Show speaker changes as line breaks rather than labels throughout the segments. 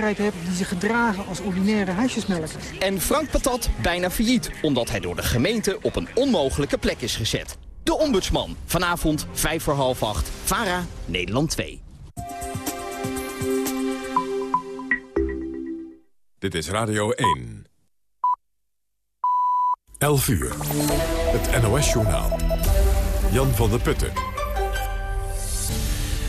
hebt die zich gedragen als ordinaire huisjesmelker.
En Frank Patat bijna failliet, omdat hij door de gemeente op een onmogelijke plek is gezet. De Ombudsman, vanavond 5 voor half 8, VARA, Nederland 2.
Dit is Radio 1. 11 uur. Het NOS-journaal. Jan van der Putten.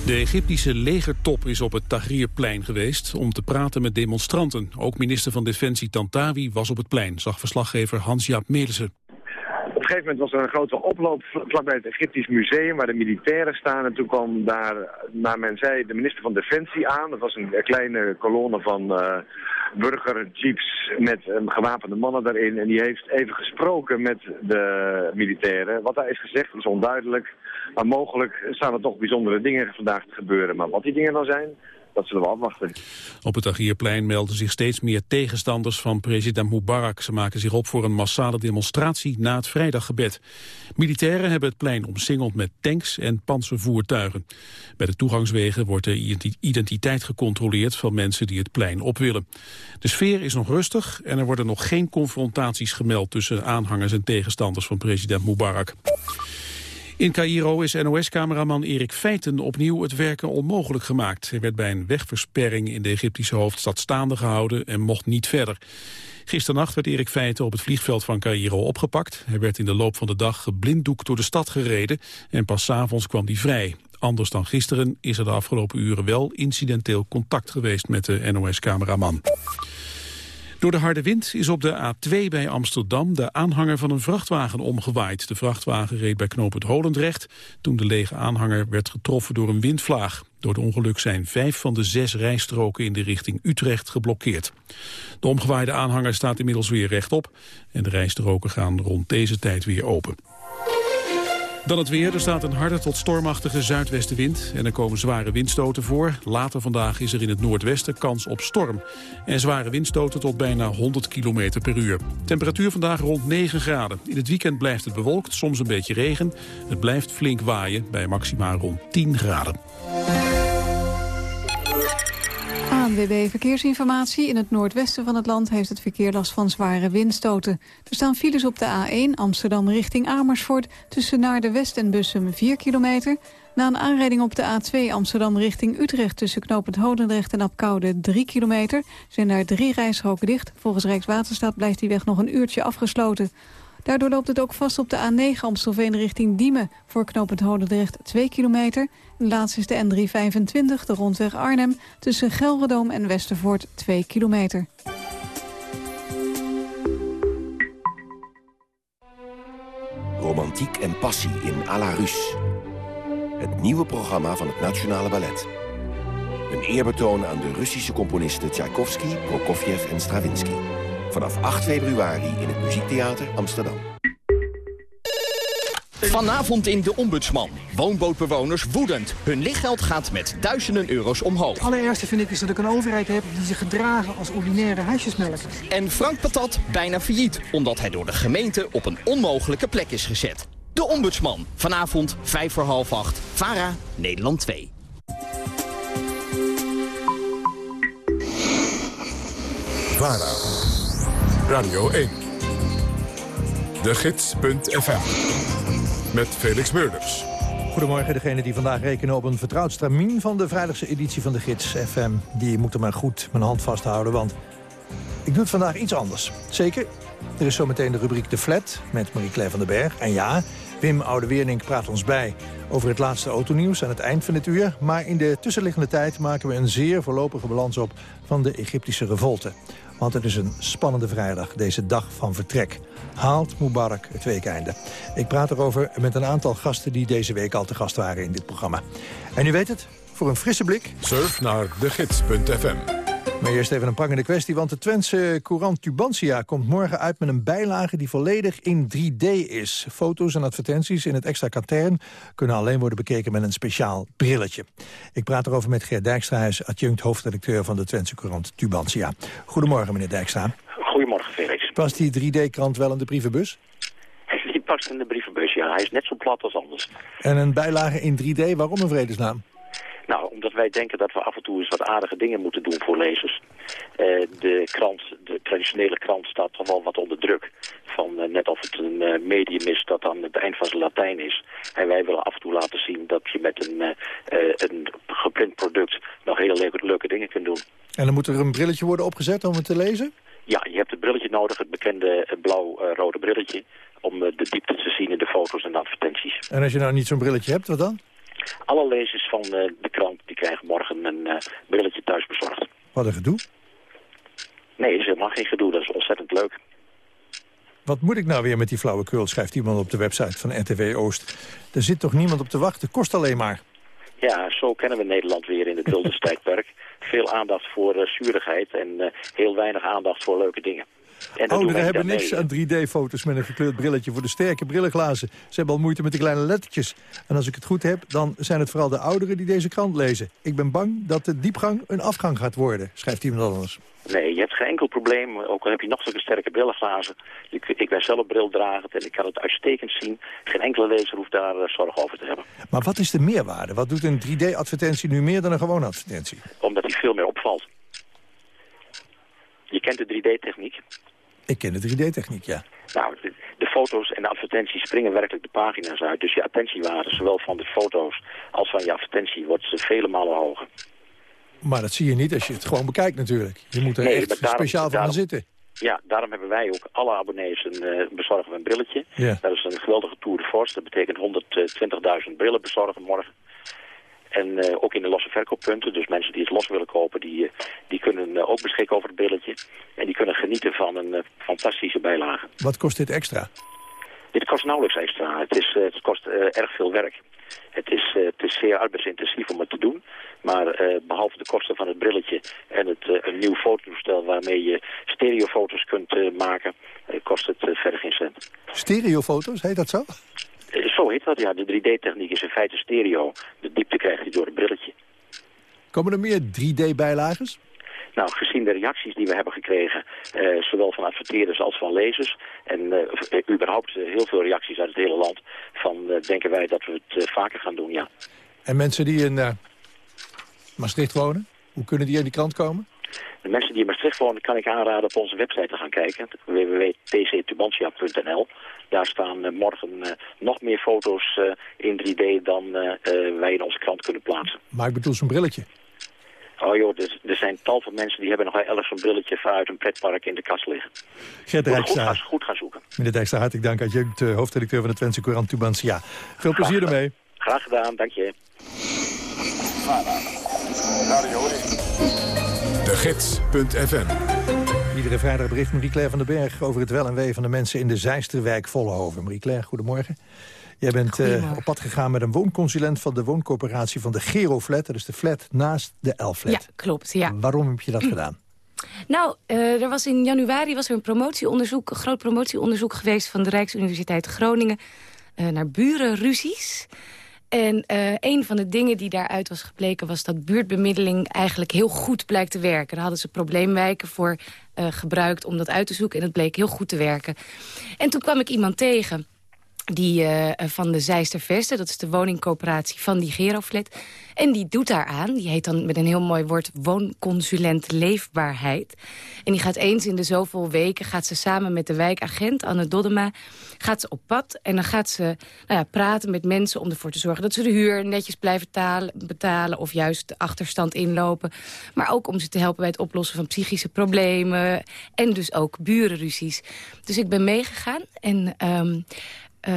De Egyptische legertop is op het Tahrirplein geweest om te praten met demonstranten. Ook minister van Defensie Tantawi was op het plein, zag verslaggever Hans-Jaap Melissen.
Op een gegeven moment was er een grote oploop vlakbij het Egyptisch museum waar de militairen staan. En toen kwam daar, naar men zei, de minister van Defensie aan. Dat was een kleine kolonne van uh, burgerjeeps met um, gewapende mannen daarin. En die heeft even gesproken met de militairen. Wat daar is gezegd is onduidelijk. Maar mogelijk staan er toch bijzondere dingen vandaag te gebeuren. Maar wat die dingen dan zijn, dat zullen we afwachten.
Op het Agierplein melden zich steeds meer tegenstanders van president Mubarak. Ze maken zich op voor een massale demonstratie na het vrijdaggebed. Militairen hebben het plein omsingeld met tanks en panzervoertuigen. Bij de toegangswegen wordt de identiteit gecontroleerd van mensen die het plein op willen. De sfeer is nog rustig en er worden nog geen confrontaties gemeld tussen aanhangers en tegenstanders van president Mubarak. In Cairo is NOS-cameraman Erik Feiten opnieuw het werken onmogelijk gemaakt. Hij werd bij een wegversperring in de Egyptische hoofdstad staande gehouden en mocht niet verder. Gisternacht werd Erik Feiten op het vliegveld van Cairo opgepakt. Hij werd in de loop van de dag geblinddoekt door de stad gereden en pas avonds kwam hij vrij. Anders dan gisteren is er de afgelopen uren wel incidenteel contact geweest met de NOS-cameraman. Door de harde wind is op de A2 bij Amsterdam de aanhanger van een vrachtwagen omgewaaid. De vrachtwagen reed bij knooppunt Holendrecht toen de lege aanhanger werd getroffen door een windvlaag. Door het ongeluk zijn vijf van de zes rijstroken in de richting Utrecht geblokkeerd. De omgewaaide aanhanger staat inmiddels weer rechtop en de rijstroken gaan rond deze tijd weer open. Dan het weer. Er staat een harde tot stormachtige zuidwestenwind. En er komen zware windstoten voor. Later vandaag is er in het noordwesten kans op storm. En zware windstoten tot bijna 100 km per uur. Temperatuur vandaag rond 9 graden. In het weekend blijft het bewolkt, soms een beetje regen. Het blijft flink waaien bij maximaal rond 10 graden.
ANWB Verkeersinformatie. In het noordwesten van het land heeft het verkeer last van zware windstoten. Er staan files op de A1 Amsterdam richting Amersfoort... tussen naar de West en Bussum 4 kilometer. Na een aanrijding op de A2 Amsterdam richting Utrecht... tussen knooppunt Hodendrecht en Apkoude 3 kilometer... zijn daar drie rijstroken dicht. Volgens Rijkswaterstaat blijft die weg nog een uurtje afgesloten. Daardoor loopt het ook vast op de A9 Amstelveen richting Diemen... voor knooppunt Hodendrecht 2 kilometer... Laatst is de N325, de rondweg Arnhem, tussen Gelredoom en Westervoort 2 kilometer.
Romantiek en passie in à la Russe. Het nieuwe programma van het Nationale Ballet. Een eerbetoon aan de Russische componisten Tchaikovsky, Prokofjev en Stravinsky. Vanaf 8 februari in het Muziektheater Amsterdam.
Vanavond in De Ombudsman. Woonbootbewoners woedend. Hun lichtgeld gaat met duizenden euro's omhoog.
Het allerergste vind ik is dat ik een overheid heb die zich gedragen als ordinaire huisjesmelker.
En Frank Patat bijna failliet, omdat hij door de gemeente op een onmogelijke plek is gezet. De Ombudsman. Vanavond 5 voor half 8. VARA, Nederland 2.
VARA. Radio 1. De Gids.fm met Felix Meurders.
Goedemorgen, degene die vandaag rekenen op een vertrouwd stramien... van de vrijdagse editie van de Gids FM. Die moeten maar goed mijn hand vasthouden, want ik doe het vandaag iets anders. Zeker, er is zometeen de rubriek De Flat met Marie-Claire van den Berg. En ja, Wim Oude-Wernink praat ons bij over het laatste autonieuws aan het eind van het uur. Maar in de tussenliggende tijd maken we een zeer voorlopige balans op van de Egyptische revolte. Want het is een spannende vrijdag, deze dag van vertrek. Haalt Mubarak het weekeinde. Ik praat erover met een aantal gasten die deze week al te gast waren in dit programma. En u weet het, voor een frisse blik...
Surf naar degids.fm.
Maar eerst even een prangende kwestie, want de Twentse courant Tubantia komt morgen uit met een bijlage die volledig in 3D is. Foto's en advertenties in het extra katern kunnen alleen worden bekeken met een speciaal brilletje. Ik praat erover met Gert Dijkstra, adjunct hoofdredacteur van de Twentse courant Tubantia. Goedemorgen meneer Dijkstra.
Goedemorgen Felix.
Past die 3D-krant wel in de brievenbus?
Die past in de brievenbus, ja. Hij is net zo plat als anders.
En een bijlage in 3D, waarom een vredesnaam?
Nou, omdat wij denken dat we af en toe eens wat aardige dingen moeten doen voor lezers. de krant, de traditionele krant, staat toch wel wat onder druk. Van, uh, net of het een uh, medium is dat aan het eind van zijn Latijn is. En wij willen af en toe laten zien dat je met een, een geprint product nog hele leuke, leuke dingen kunt doen.
En dan moet er een brilletje worden opgezet om het te lezen?
Ja, je hebt het brilletje nodig, het bekende blauw-rode brilletje... om de diepte te zien in de foto's en de advertenties.
En als je nou niet zo'n brilletje hebt, wat dan?
Alle lezers van de krant die krijgen morgen een brilletje thuis bezorgd.
Wat een gedoe.
Nee, is helemaal geen gedoe. Dat is ontzettend leuk.
Wat moet ik nou weer met die flauwekul, schrijft iemand op de website van RTW Oost. Er zit toch niemand op te wachten, kost alleen maar.
Ja, zo kennen we Nederland weer in het wilde tijdperk. Veel aandacht voor uh, zuurigheid en uh, heel weinig aandacht voor leuke dingen.
En Ouderen hebben niks aan 3D-foto's met een gekleurd brilletje voor de sterke brillenglazen. Ze hebben al moeite met de kleine lettertjes. En als ik het goed heb, dan zijn het vooral de ouderen die deze krant lezen. Ik ben bang dat de diepgang een afgang gaat worden, schrijft iemand anders.
Nee, je hebt geen enkel probleem, ook al heb je nog zulke sterke brillenglazen. Ik, ik ben zelf brildragend en ik kan het uitstekend zien. Geen enkele lezer hoeft daar uh, zorg over te hebben.
Maar wat is de meerwaarde? Wat doet een 3D-advertentie nu meer dan een gewone advertentie?
Omdat die veel meer opvalt. Je kent de 3D-techniek.
Ik ken de 3D-techniek, ja.
Nou, de, de, foto's en de advertenties springen werkelijk de pagina's uit. Dus je attentiewaarde, zowel van de foto's als van je advertentie, wordt vele malen hoger.
Maar dat zie je niet als je het gewoon bekijkt natuurlijk. Je moet er
nee,
echt
daarom,
speciaal voor gaan zitten.
Ja, daarom hebben wij ook alle abonnees een, uh, bezorgen we een brilletje.
Ja.
Dat is een geweldige tour de force. Dat betekent 120.000 brillen bezorgen morgen. En uh, ook in de losse verkooppunten. Dus mensen die het los willen kopen, die, uh, die kunnen ook beschikken over het brilletje. En die kunnen genieten van een fantastische bijlage.
Wat kost dit extra?
Dit kost nauwelijks extra. Het, is, het kost erg veel werk. Het is, het is zeer arbeidsintensief om het te doen. Maar uh, behalve de kosten van het brilletje en het, uh, een nieuw fototoestel waarmee je stereofoto's kunt uh, maken, kost het verder geen cent.
Stereofoto's, heet dat zo?
Zo heet dat, ja. De 3D-techniek is in feite stereo. De diepte krijgt hij door het brilletje.
Komen er meer 3D-bijlages?
Nou, gezien de reacties die we hebben gekregen, zowel van adverteerders als van lezers, en überhaupt heel veel reacties uit het hele land, van denken wij dat we het vaker gaan doen, ja.
En mensen die in Maastricht wonen? Hoe kunnen die in die krant komen?
De mensen die in Maastricht wonen kan ik aanraden op onze website te gaan kijken. www.tctubantia.nl Daar staan uh, morgen uh, nog meer foto's uh, in 3D dan wij in onze krant kunnen plaatsen.
Maar ik bedoel zo'n brilletje.
Oh joh, er, er, zijn tal van mensen die hebben nog wel elk zo'n brilletje vanuit een pretpark in de kast liggen.
Gert Dijkstra.
Goed, goed gaan zoeken.
Meneer Dijkstra, hartelijk dank. Adjunct hoofdredacteur van de Twentse Courant Tubantia. Veel plezier ermee.
Graag gedaan, dank je.
De Gids.fm
Iedere vrijdag bericht Marie-Claire van den Berg over het wel en wee van de mensen in de Zijsterwijk Vollenhoven. Marie-Claire, goedemorgen. Jij bent uh, op pad gegaan met een woonconsulent van de wooncorporatie van de Geroflat. Dat is de flat naast de L-flat.
Ja, klopt. Ja.
Waarom heb je dat gedaan?
Nou, uh, er was in januari was er een promotieonderzoek, een groot promotieonderzoek geweest van de Rijksuniversiteit Groningen uh, naar burenruzies. En uh, een van de dingen die daaruit was gebleken... was dat buurtbemiddeling eigenlijk heel goed blijkt te werken. Daar hadden ze probleemwijken voor uh, gebruikt om dat uit te zoeken. En het bleek heel goed te werken. En toen kwam ik iemand tegen die uh, van de Zijstervesten, dat is de woningcoöperatie van die Geroflat. En die doet daaraan, die heet dan met een heel mooi woord... woonconsulent leefbaarheid. En die gaat eens in de zoveel weken... gaat ze samen met de wijkagent, Anne Doddema... gaat ze op pad en dan gaat ze nou ja, praten met mensen... om ervoor te zorgen dat ze de huur netjes blijven betalen, of juist de achterstand inlopen. Maar ook om ze te helpen bij het oplossen van psychische problemen... en dus ook burenruzies. Dus ik ben meegegaan en... Um, uh,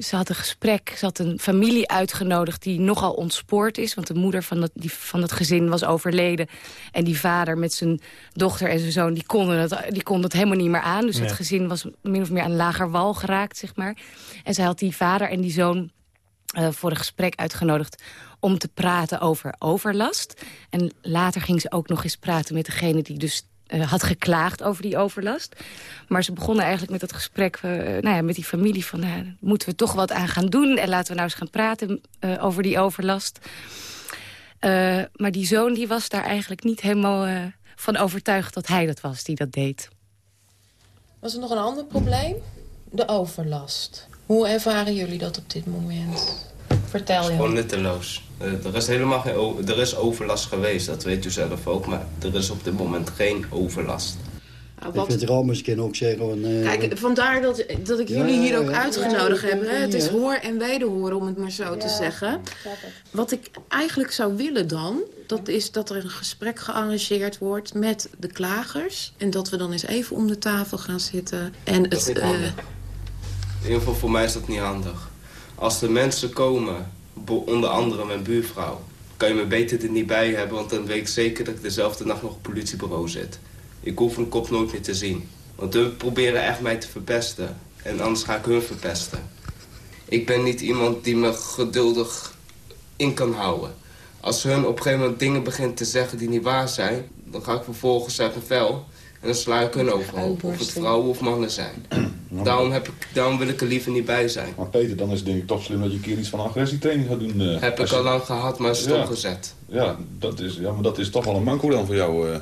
ze had een gesprek, ze had een familie uitgenodigd die nogal ontspoord is. Want de moeder van dat, die, van dat gezin was overleden. En die vader met zijn dochter en zijn zoon, die konden het, die konden het helemaal niet meer aan. Dus nee. het gezin was min of meer aan lager wal geraakt, zeg maar. En zij had die vader en die zoon uh, voor een gesprek uitgenodigd om te praten over overlast. En later ging ze ook nog eens praten met degene die dus uh, had geklaagd over die overlast. Maar ze begonnen eigenlijk met dat gesprek uh, nou ja, met die familie van... Uh, moeten we toch wat aan gaan doen en laten we nou eens gaan praten over die overlast. maar die zoon die was daar eigenlijk niet helemaal van overtuigd dat hij dat was die dat deed.
Was er nog een ander probleem? De overlast. Hoe ervaren jullie dat op dit moment? Vertel je.
Gewoon nutteloos. Eh, er is helemaal geen er is overlast geweest, dat weet u zelf ook. Maar er is op dit moment geen overlast.
Nou,
Ik
wat-
vind Ramers kan ook zeggen... Van, eh,
Kijk, vandaar dat, dat ik
Ja,
jullie hier ook
ja.
uitgenodigd
Ja,
heb. Hè? Het is hoor en wederhoren, om het maar zo te zeggen. Wat ik eigenlijk zou willen dan... dat is dat er een gesprek gearrangeerd wordt met de klagers. En dat we dan eens even om de tafel gaan zitten. En
Dat is
het,
niet
eh,
handig. In ieder geval voor mij is dat niet handig. Als de mensen komen, onder andere mijn buurvrouw... kan je me beter er niet bij hebben... want dan weet ik zeker dat ik dezelfde nacht nog op het politiebureau zit. Ik hoef hun kop nooit meer te zien. Want hun proberen echt mij te verpesten. En anders ga ik hun verpesten. Ik ben niet iemand die me geduldig in kan houden. Als hun op een gegeven moment dingen beginnen te zeggen die niet waar zijn... dan ga ik vervolgens zeggen fel... en dan sla ik hun overhoop. Of het vrouwen of mannen zijn. Daarom, heb ik, daarom wil ik er liever niet bij zijn.
Maar Peter, dan is het denk ik toch slim dat je een keer iets van agressietraining gaat doen. eh,
Heb ik al
je-
lang gehad, maar is
Ja.
stopgezet.
Ja, dat is, ja, maar dat is toch wel een manco dan voor jou. eh.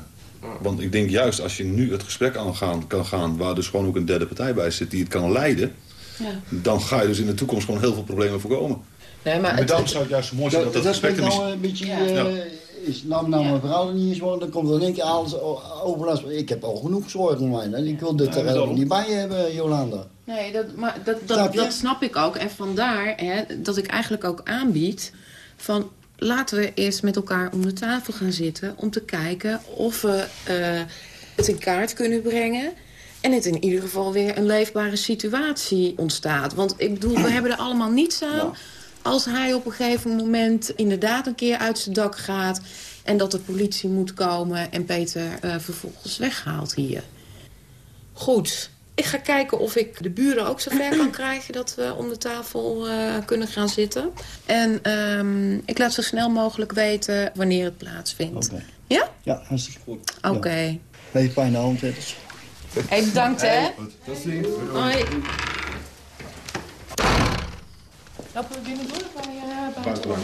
Want ik denk juist als je nu het gesprek aan gaan, kan gaan... waar dus gewoon ook een derde partij bij zit die het kan leiden...
Ja.
dan ga je dus in de toekomst gewoon heel veel problemen voorkomen.
Nee, maar
Maar
het-
daarom zou het juist mooi zijn dat,
dat,
dat,
dat
gesprek
nou
misschien...
een beetje...
Ja.
eh, is nou, nou mijn vrouw er niet eens worden, dan komt er in één keer alles overlast. Ik heb al genoeg zorgen om mij. En ik wil dit
Ja,
er helemaal niet bij hebben, Jolanda.
Nee, dat, maar dat, dat,
Snap je?
dat snap ik ook. En vandaar hè, dat ik eigenlijk ook aanbied... van laten we eens met elkaar om de tafel gaan zitten... om te kijken of we eh, het in kaart kunnen brengen... en het in ieder geval weer een leefbare situatie ontstaat. Want ik bedoel, we hebben er allemaal niets aan... als hij op een gegeven moment inderdaad een keer uit zijn dak gaat... en dat de politie moet komen en Peter eh, vervolgens weghaalt hier. Goed. Ik ga kijken of ik de buren ook zover kan krijgen... dat we om de tafel eh, kunnen gaan zitten. En ehm, ik laat zo snel mogelijk weten wanneer het plaatsvindt. Ja?
Ja, hartstikke goed.
Oké.
Ja. Heeft pijn de hand, zetters.
Hey, bedankt hè.
Tot ziens.
Hoi. Lopen we binnen door bij, uh?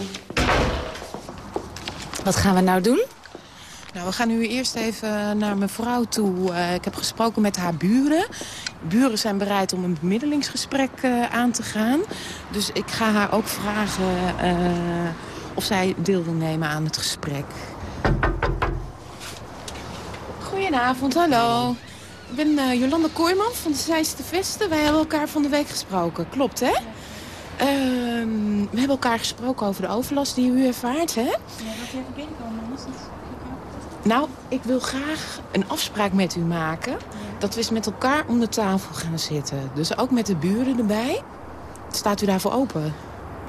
Wat gaan we nou doen?
Nou, we gaan nu eerst even naar mijn vrouw toe. Eh, ik heb gesproken met haar buren. Buren zijn bereid om een bemiddelingsgesprek eh, aan te gaan. Dus ik ga haar ook vragen eh, of zij deel wil nemen aan het gesprek. Goedenavond, hallo. Ik ben Jolanda Kooijman van de Zeiste Vesten. Wij hebben elkaar van de week gesproken. Klopt, hè? Ehm, we hebben elkaar gesproken over de overlast die u ervaart, hè?
Ja, dat ik binnenkomen. Is dat
Nou, ik wil graag een afspraak met u maken. Dat we eens met elkaar om de tafel gaan zitten. Dus ook met de buren erbij. Staat u daarvoor open?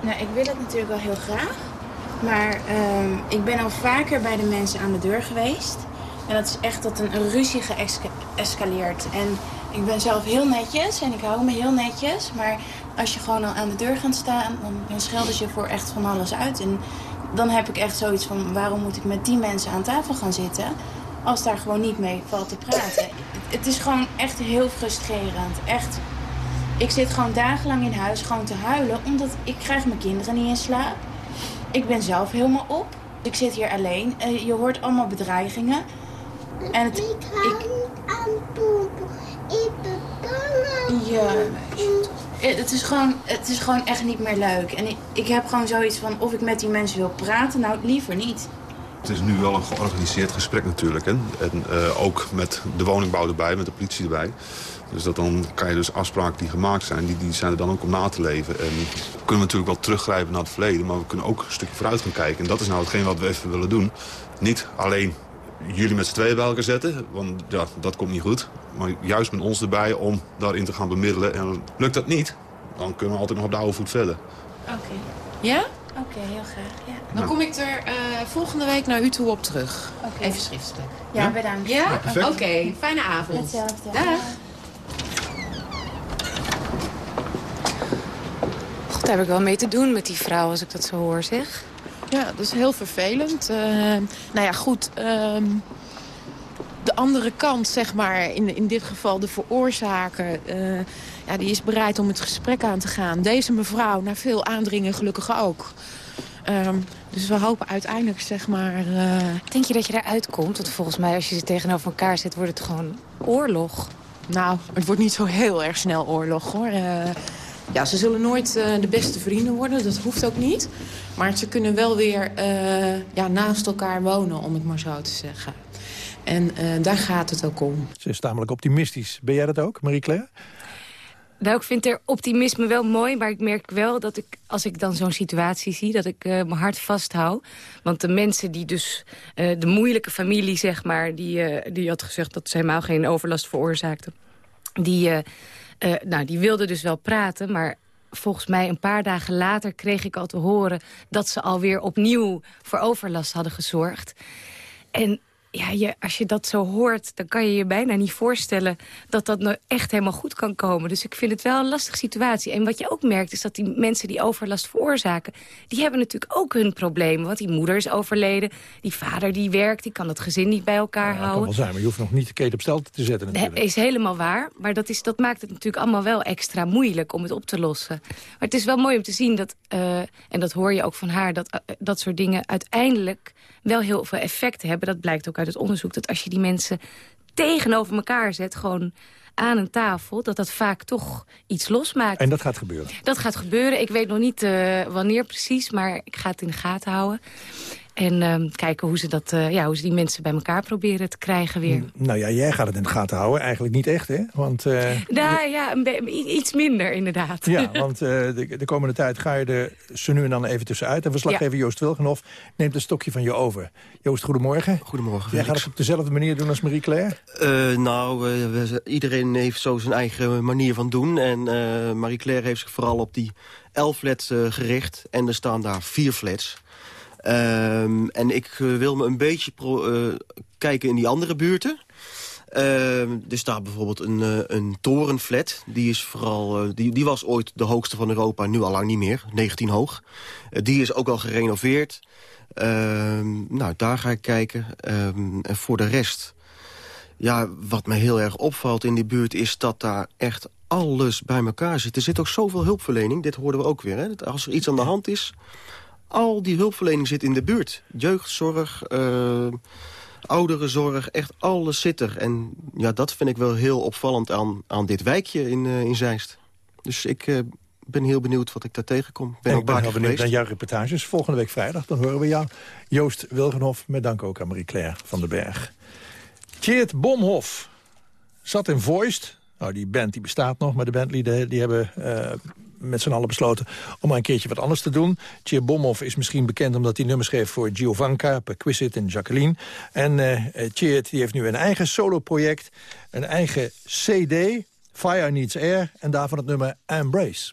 Nou, ik wil het natuurlijk wel heel graag. Maar ehm, ik ben al vaker bij de mensen aan de deur geweest. En dat is echt tot een ruzie geëscaleerd. En ik ben zelf heel netjes en ik hou me heel netjes. Maar als je gewoon al aan de deur gaat staan, dan, dan schelden ze je voor echt van alles uit. En dan heb ik echt zoiets van, waarom moet ik met die mensen aan tafel gaan zitten... als daar gewoon niet mee valt te praten. Het is gewoon echt heel frustrerend. Echt. Ik zit gewoon dagenlang in huis gewoon te huilen... omdat ik krijg mijn kinderen niet in slaap. Ik ben zelf helemaal op. Ik zit hier alleen. Eh, je hoort allemaal bedreigingen. En het, ik Ja, meisje. Eh, Het is, gewoon, het is gewoon echt niet meer leuk. En ik, ik heb gewoon zoiets van of ik met die mensen wil praten. Nou, liever niet.
Het is nu wel een georganiseerd gesprek natuurlijk. Hè? En eh, ook met de woningbouw erbij, met de politie erbij. Dus dat dan kan je dus afspraken die gemaakt zijn, die, die zijn er dan ook om na te leven. En we kunnen natuurlijk wel teruggrijpen naar het verleden, maar we kunnen ook een stukje vooruit gaan kijken. En dat is nou hetgeen wat we even willen doen. Niet alleen jullie met z'n tweeën bij elkaar zetten, want ja, dat komt niet goed. Maar juist met ons erbij om daarin te gaan bemiddelen. En lukt dat niet, dan kunnen we altijd nog op de oude voet verder.
Oké.
Ja?
Oké, heel graag. Ja.
Dan kom ik er eh, volgende week naar u toe op terug. Even schriftelijk.
Ja, bedankt.
Ja?
Ja,
Oké, fijne avond.
Hetzelfde.
Dag.
God, daar heb ik wel mee te doen met die vrouw als ik dat zo hoor, zeg.
Ja, dat is heel vervelend. Eh, nou ja, goed. ehm, de andere kant, zeg maar, in, in dit geval de veroorzaker... eh, ja, die is bereid om het gesprek aan te gaan. Deze mevrouw, na veel aandringen gelukkig ook. Ehm, dus we hopen uiteindelijk, zeg maar... eh,
Denk je dat je daaruit komt? Want volgens mij, als je ze tegenover elkaar zit, wordt het gewoon oorlog.
Nou, het wordt niet zo heel erg snel oorlog, hoor. Eh, Ja, ze zullen nooit uh, de beste vrienden worden, dat hoeft ook niet. Maar ze kunnen wel weer uh, ja, naast elkaar wonen, om het maar zo te zeggen. En uh, daar gaat het ook om.
Ze is tamelijk optimistisch. Ben jij dat ook, Marie-Claire?
Nou, ik vind er optimisme wel mooi, maar ik merk wel dat ik, als ik dan zo'n situatie zie, dat ik uh, mijn hart vasthoud. Want de mensen die dus, uh, de moeilijke familie, zeg maar, die, uh, die had gezegd dat ze helemaal geen overlast veroorzaakte. Die, nou, die wilde dus wel praten, maar volgens mij een paar dagen later kreeg ik al te horen dat ze alweer opnieuw voor overlast hadden gezorgd. En ja, je, als je dat zo hoort, dan kan je je bijna niet voorstellen... dat dat nou echt helemaal goed kan komen. Dus ik vind het wel een lastige situatie. En wat je ook merkt, is dat die mensen die overlast veroorzaken... die hebben natuurlijk ook hun problemen. Want die moeder is overleden, die vader die werkt... die kan het gezin niet bij elkaar
ja,
houden.
Dat kan wel zijn, maar je hoeft nog niet de keten op stel te zetten natuurlijk.
Dat is helemaal waar, maar dat, is, dat maakt het natuurlijk allemaal wel extra moeilijk... om het op te lossen. Maar het is wel mooi om te zien dat, uh, en dat hoor je ook van haar... dat uh, dat soort dingen uiteindelijk wel heel veel effect hebben. Dat blijkt ook uit het onderzoek. Dat als je die mensen tegenover elkaar zet, gewoon aan een tafel... dat dat vaak toch iets losmaakt.
En dat gaat gebeuren?
Dat gaat gebeuren. Ik weet nog niet uh, wanneer precies, maar ik ga het in de gaten houden. En uh, kijken hoe ze, dat, uh, ja, hoe ze die mensen bij elkaar proberen te krijgen weer.
Nou ja, jij gaat het in de gaten houden. Eigenlijk niet echt, hè? Want, uh,
nou ja, iets minder inderdaad.
Ja, want de, de, komende tijd ga je er zo nu en dan even tussenuit. En verslaggever ja. Joost Wilgenhoff neemt een stokje van je over. Joost, goedemorgen.
Goedemorgen.
Jij gaat het op dezelfde manier doen als Marie-Claire?
nou, we, iedereen heeft zo zijn eigen manier van doen. En Marie-Claire heeft zich vooral op die elf flats gericht. En er staan daar vier flats. Um, en ik uh, wil me een beetje uh, kijken in die andere buurten. Uh, er staat bijvoorbeeld een, uh, een torenflat. Die, is vooral, die, die was ooit de hoogste van Europa, nu al lang niet meer. 19 hoog. die is ook al gerenoveerd. Ehm, nou, daar ga ik kijken. En voor de rest... Ja, wat me heel erg opvalt in die buurt is dat daar echt alles bij elkaar zit. Er zit ook zoveel hulpverlening. Dit hoorden we ook weer. Hè? Als er iets aan de hand is al die hulpverlening zit in de buurt. Jeugdzorg, uh, ouderenzorg, echt alles zit er. En ja, dat vind ik wel heel opvallend aan, aan dit wijkje in, uh, in Zeist. Dus ik uh, ben heel benieuwd wat ik daar tegenkom. Ben
en
ook
ik ben heel benieuwd naar jouw reportages. Volgende week vrijdag, dan horen we jou. Joost Wilgenhof, met dank ook aan Marie-Claire van den Berg. Tjeerd Bomhof zat in Voiced. Nou, die band die bestaat nog, maar de bandlieden die hebben uh, met z'n allen besloten om een keertje wat anders te doen. Tjeerd Bomhoff is misschien bekend omdat hij nummers schreef voor Giovanka, Perquisite en Jacqueline. En uh, die heeft nu een eigen solo-project, een eigen CD, Fire Needs Air, en daarvan het nummer Embrace.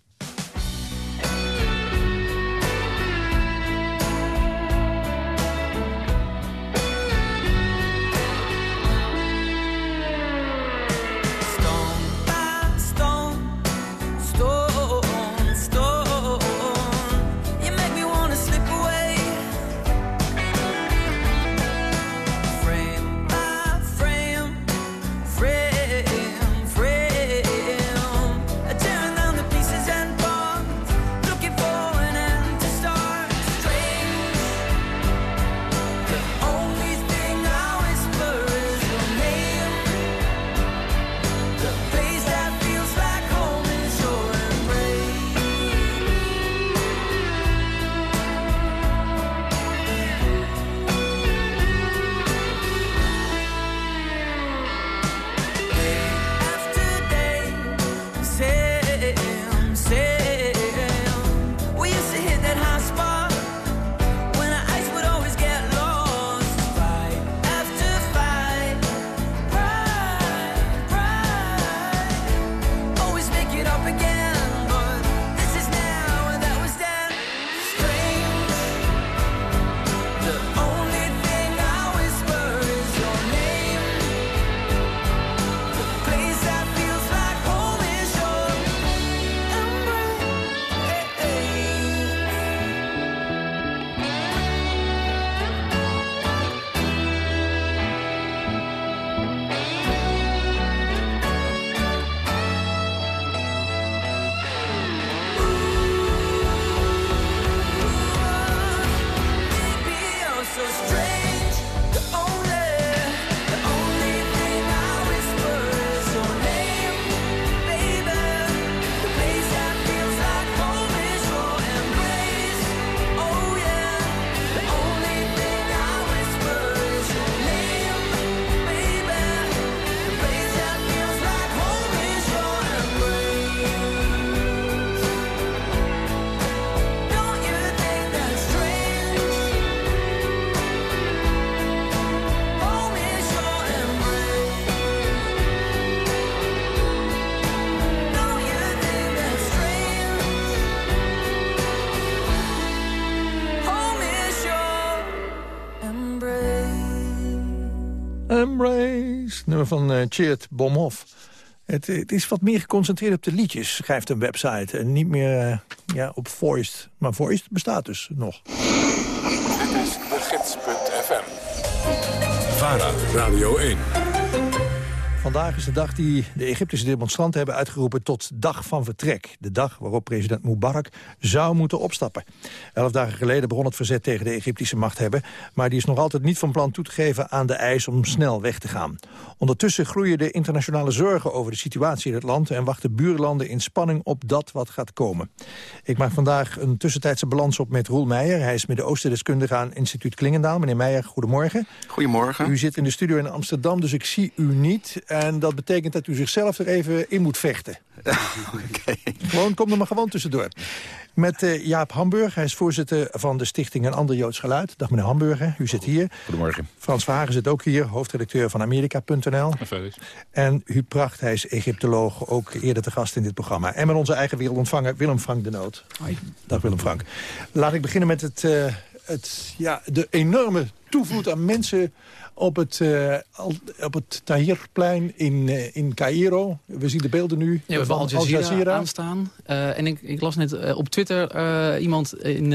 Nummer van uh, Cheert Bomhoff. Het, het, is wat meer geconcentreerd op de liedjes, schrijft een website. En niet meer uh, ja, op voiced. Maar voiced bestaat dus nog.
Dit is de gids.fm. VARA, Radio 1.
Vandaag is de dag die de Egyptische demonstranten hebben uitgeroepen tot dag van vertrek. De dag waarop president Mubarak zou moeten opstappen. Elf dagen geleden begon het verzet tegen de Egyptische machthebber... maar die is nog altijd niet van plan toe te geven aan de eis om snel weg te gaan. Ondertussen groeien de internationale zorgen over de situatie in het land... en wachten buurlanden in spanning op dat wat gaat komen. Ik maak vandaag een tussentijdse balans op met Roel Meijer. Hij is Midden-Oosten-deskundige aan instituut Klingendaal. Meneer Meijer, goedemorgen.
Goedemorgen.
U zit in de studio in Amsterdam, dus ik zie u niet... En dat betekent dat u zichzelf er even in moet vechten.
okay.
Gewoon, kom er maar gewoon tussendoor. Met uh, Jaap Hamburg, hij is voorzitter van de stichting Een Ander Joods Geluid. Dag meneer Hamburger, u zit hier.
Goedemorgen.
Frans Verhagen zit ook hier, hoofdredacteur van Amerika.nl. En Huub Pracht, hij is Egyptoloog, ook eerder te gast in dit programma. En met onze eigen wereldontvanger Willem Frank de Noot. Hoi. Dag Willem Frank. Laat ik beginnen met het, uh, het, ja, de enorme toevloed aan mensen op het, uh, op het Tahrirplein in, uh, in Cairo. We zien de beelden nu
ja, we hebben Al Jazeera, Al Jazeera. aanstaan. Uh, en ik, ik, las net op Twitter iemand in,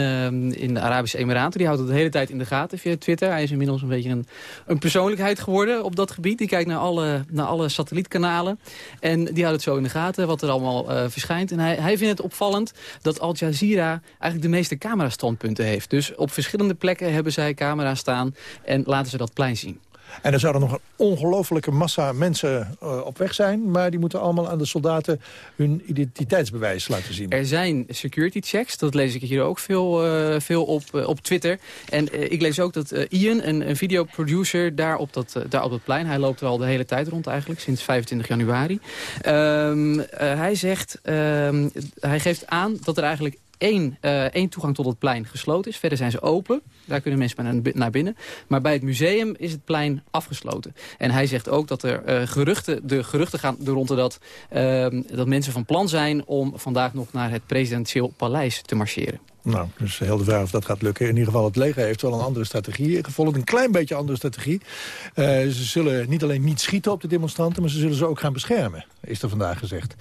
in de Arabische Emiraten. Die houdt het de hele tijd in de gaten via Twitter. Hij is inmiddels een beetje een, een persoonlijkheid geworden op dat gebied. Die kijkt naar alle, naar alle satellietkanalen. En die houdt het zo in de gaten wat er allemaal verschijnt. En hij, hij vindt het opvallend dat Al Jazeera eigenlijk de meeste camerastandpunten heeft. Dus op verschillende plekken hebben zij camera's staan en laten ze dat plein zien.
En er zouden nog een ongelofelijke massa mensen uh, op weg zijn... maar die moeten allemaal aan de soldaten hun identiteitsbewijs laten zien.
Er zijn security checks, dat lees ik hier ook veel, uh, veel op, uh, op Twitter. En ik lees ook dat Ian, een, een videoproducer, daar op, dat, daar op dat plein... hij loopt er al de hele tijd rond eigenlijk, sinds 25 januari. Um, hij zegt, um, hij geeft aan dat er eigenlijk één, uh, één toegang tot het plein gesloten is. Verder zijn ze open. Daar kunnen mensen maar naar binnen. Maar bij het museum is het plein afgesloten. En hij zegt ook dat er uh, geruchten, de geruchten gaan rond dat, uh, dat mensen van plan zijn om vandaag nog naar het presidentieel paleis te marcheren.
Nou, dus heel de vraag of dat gaat lukken. In ieder geval, het leger heeft wel een andere strategie gevolgd. Een klein beetje andere strategie. Uh, ze zullen niet alleen niet schieten op de demonstranten... maar ze zullen ze ook gaan beschermen, is er vandaag gezegd.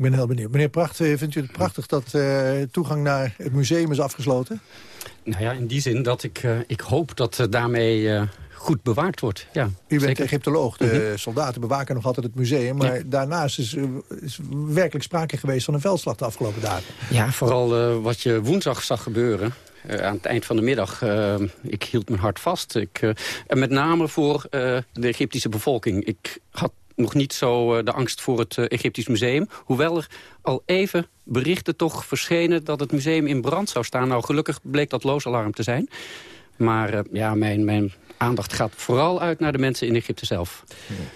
Ik ben heel benieuwd. Meneer Pracht, eh, vindt u het prachtig dat uh, toegang naar het museum is afgesloten?
Nou ja, in die zin dat ik, uh, ik hoop dat uh, daarmee goed bewaard wordt. Ja,
U bent zeker. Egyptoloog. De -hmm. soldaten bewaken nog altijd het museum. Maar ja. daarnaast is, is, werkelijk sprake geweest van een veldslag de afgelopen dagen.
Ja, vooral wat je woensdag zag gebeuren. Uh, aan het eind van de middag, uh, ik hield mijn hart vast. Ik, uh, en met name voor de Egyptische bevolking. Ik had nog niet zo de angst voor het Egyptisch museum. Hoewel er al even berichten toch verschenen dat het museum in brand zou staan. Nou, gelukkig bleek dat loosalarm te zijn. Maar ja, mijn, mijn aandacht gaat vooral uit naar de mensen in Egypte zelf.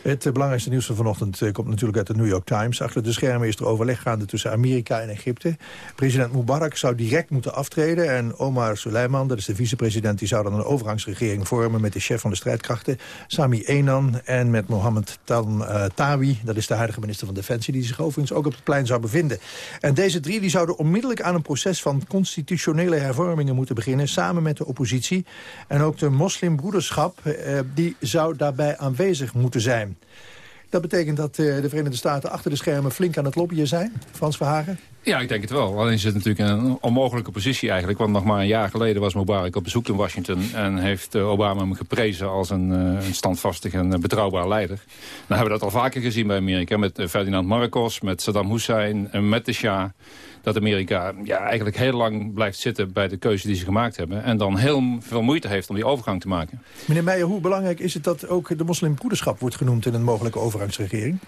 Het belangrijkste nieuws van vanochtend komt natuurlijk uit de New York Times. Achter de schermen is er overleg gaande tussen Amerika en Egypte. President Mubarak zou direct moeten aftreden. En Omar Suleiman, dat is de vicepresident... die zou dan een overgangsregering vormen met de chef van de strijdkrachten... Sami Enan en met Mohammed Tan uh, Tawi... dat is de huidige minister van Defensie... die zich overigens ook op het plein zou bevinden. En deze drie die zouden onmiddellijk aan een proces van constitutionele hervormingen moeten beginnen... samen met de oppositie en ook de moslimbroederschap uh, die zou daarbij aanwezig moeten zijn. Dat betekent dat uh, de Verenigde Staten achter de schermen flink aan het lobbyen zijn. Frans Verhagen?
Ja, ik denk het wel. Alleen is het natuurlijk een onmogelijke positie eigenlijk. Want nog maar een jaar geleden was Mubarak op bezoek in Washington... en heeft uh, Obama hem geprezen als een, een standvastig en betrouwbaar leider. Nou hebben we dat al vaker gezien bij Amerika. Met Ferdinand Marcos, met Saddam Hussein en met de Shah dat Amerika ja, eigenlijk heel lang blijft zitten bij de keuze die ze gemaakt hebben. En dan heel veel moeite heeft om die overgang te maken.
Meneer Meijer, hoe belangrijk is het dat ook de moslimbroederschap wordt genoemd in een mogelijke overgangsregering?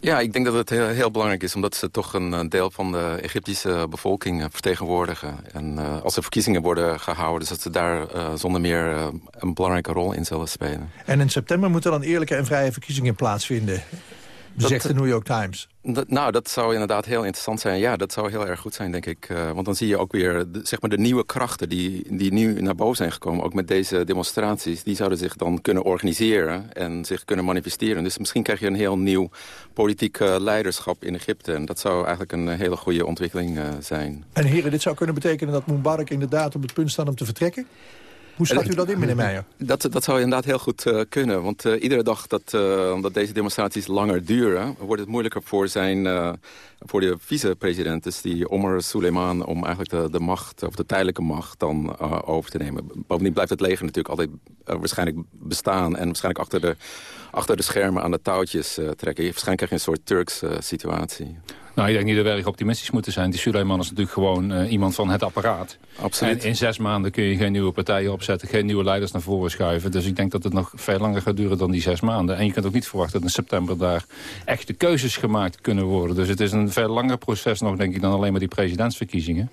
Ja, ik denk dat het heel, heel, belangrijk is, omdat ze toch een deel van de Egyptische bevolking vertegenwoordigen. En uh, als er verkiezingen worden gehouden, dus dat ze daar uh, zonder meer uh, een belangrijke rol in zullen spelen.
En in september moeten dan eerlijke en vrije verkiezingen plaatsvinden, zegt de New York Times.
Dat, nou, dat zou inderdaad heel interessant zijn. Ja, dat zou heel erg goed zijn, denk ik. Uh, want dan zie je ook weer de, zeg maar de nieuwe krachten die, die nu naar boven zijn gekomen. Ook met deze demonstraties. Die zouden zich dan kunnen organiseren en zich kunnen manifesteren. Dus misschien krijg je een heel nieuw politiek uh, leiderschap in Egypte. En dat zou eigenlijk een hele goede ontwikkeling uh, zijn.
En heren, dit zou kunnen betekenen dat Mubarak inderdaad op het punt staat om te vertrekken? Hoe schat u dat in, meneer Meijer?
Dat, dat zou inderdaad heel goed uh, kunnen. Want uh, iedere dag dat, uh, omdat deze demonstraties langer duren... wordt het moeilijker voor, zijn, voor de vicepresident, dus die Omar Suleiman... om eigenlijk de, de macht, of de tijdelijke macht dan over te nemen. Bovendien blijft het leger natuurlijk altijd waarschijnlijk bestaan... en waarschijnlijk achter de, achter de schermen aan de touwtjes trekken. Waarschijnlijk krijg je een soort Turks situatie.
Nou, ik denk niet dat we erg optimistisch moeten zijn. Die Suleiman is natuurlijk gewoon uh, iemand van het apparaat.
Absoluut.
En in zes maanden kun je geen nieuwe partijen opzetten... geen nieuwe leiders naar voren schuiven. Dus ik denk dat het nog veel langer gaat duren dan die zes maanden. En je kunt ook niet verwachten dat in september daar echte keuzes gemaakt kunnen worden. Dus het is een veel langer proces nog, denk ik, dan alleen maar die presidentsverkiezingen.